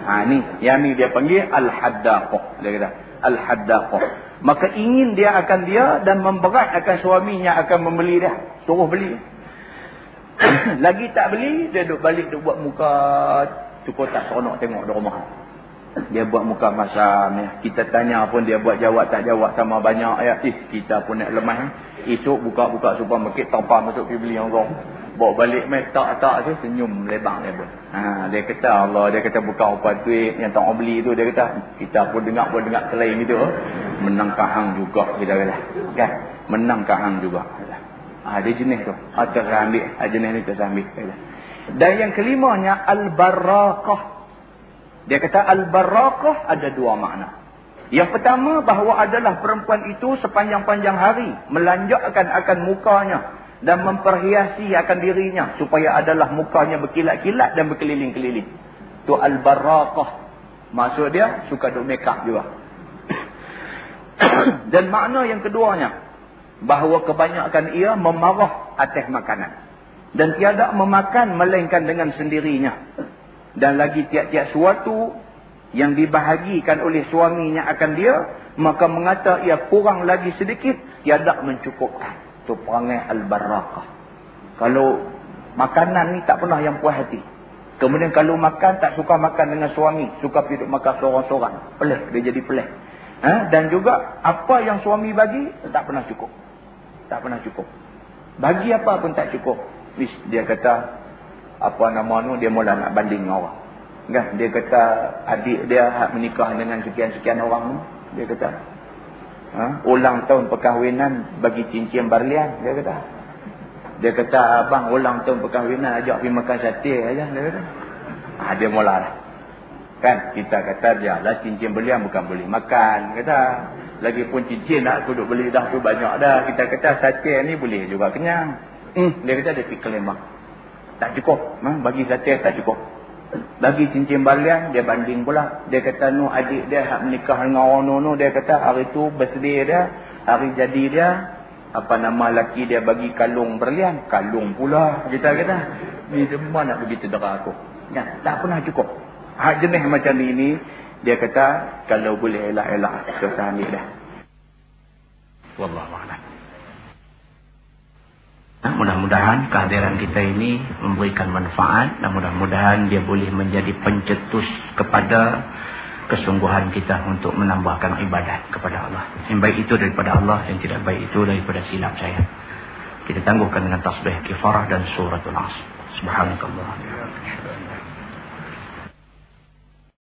Ha ni. Yang ni dia panggil Al-Haddaqah. Dia kata. Al-Haddaqah. Maka ingin dia akan dia dan memberat akan suaminya akan membeli dia. Suruh beli. Lagi tak beli. Dia duk balik duk buat muka. Cukup tak seronok tengok di rumah dia buat muka masam ya. kita tanya pun dia buat jawab tak jawab sama banyak ya is kita pun nak lemah esok buka-buka supermarket tanpa masuk pergi beli yang orang bawa balik mai tak tak tu senyum lebar pun ha dia kata Allah dia kata buka apa duit yang tak beli tu dia kata kita pun dengar pun dengar selain gitu menang kahang juga kita kata kan? Menang kahang juga. Ha dia jenis tu. Atas ambil ha, jenis ni tersambil dan yang kelimanya al-barakah dia kata al-barakah ada dua makna. Yang pertama bahawa adalah perempuan itu sepanjang-panjang hari melanjakkan akan mukanya dan memperhiasi akan dirinya supaya adalah mukanya berkilat-kilat dan berkeliling-keliling. Itu al-barakah. Maksud dia suka duk make up juga. dan makna yang keduanya bahawa kebanyakan ia memarah atas makanan dan tiada memakan melainkan dengan sendirinya dan lagi tiap-tiap suatu yang dibahagikan oleh suaminya akan dia maka mengata ia kurang lagi sedikit tiada mencukupkan itu perangai al-barakah kalau makanan ni tak pernah yang puas hati. Kemudian kalau makan tak suka makan dengan suami suka hidup makan seorang-seorang. Pelik dia jadi pelik ha? dan juga apa yang suami bagi tak pernah cukup. Tak pernah cukup. Bagi apa pun tak cukup. Dia kata apa nama tu dia mula nak banding dengan orang. Kan? Dia kata adik dia hak menikah dengan sekian-sekian orang tu dia kata ha? ulang tahun perkahwinan bagi cincin barlian dia kata dia kata abang ulang tahun perkahwinan ajak pergi makan sate aja dia kata ha, dia mula lah kan kita kata dia lah cincin berlian bukan boleh makan kata lagipun cincin nak aku duk beli dah tu banyak dah kita kata sate ni boleh juga kenyang hmm, dia kata dia fikir lemah tak cukup. Ha? Bagi sate tak cukup. Bagi cincin balian, dia banding pula. Dia kata, nu adik dia hak menikah dengan orang nu, dia kata hari tu birthday dia, hari jadi dia, apa nama laki dia bagi kalung berlian. Kalung pula, kita kata. Ni semua nak pergi cedera aku. Ya, tak pernah cukup. Hak jenis macam ni, ni dia kata, kalau boleh elak-elak, kita ambil dah. Wallahualam. Mudah-mudahan kehadiran kita ini memberikan manfaat dan mudah-mudahan dia boleh menjadi pencetus kepada kesungguhan kita untuk menambahkan ibadat kepada Allah. Yang baik itu daripada Allah, yang tidak baik itu daripada silap saya. Kita tangguhkan dengan tasbih kifarah dan suratul as. Subhanallah.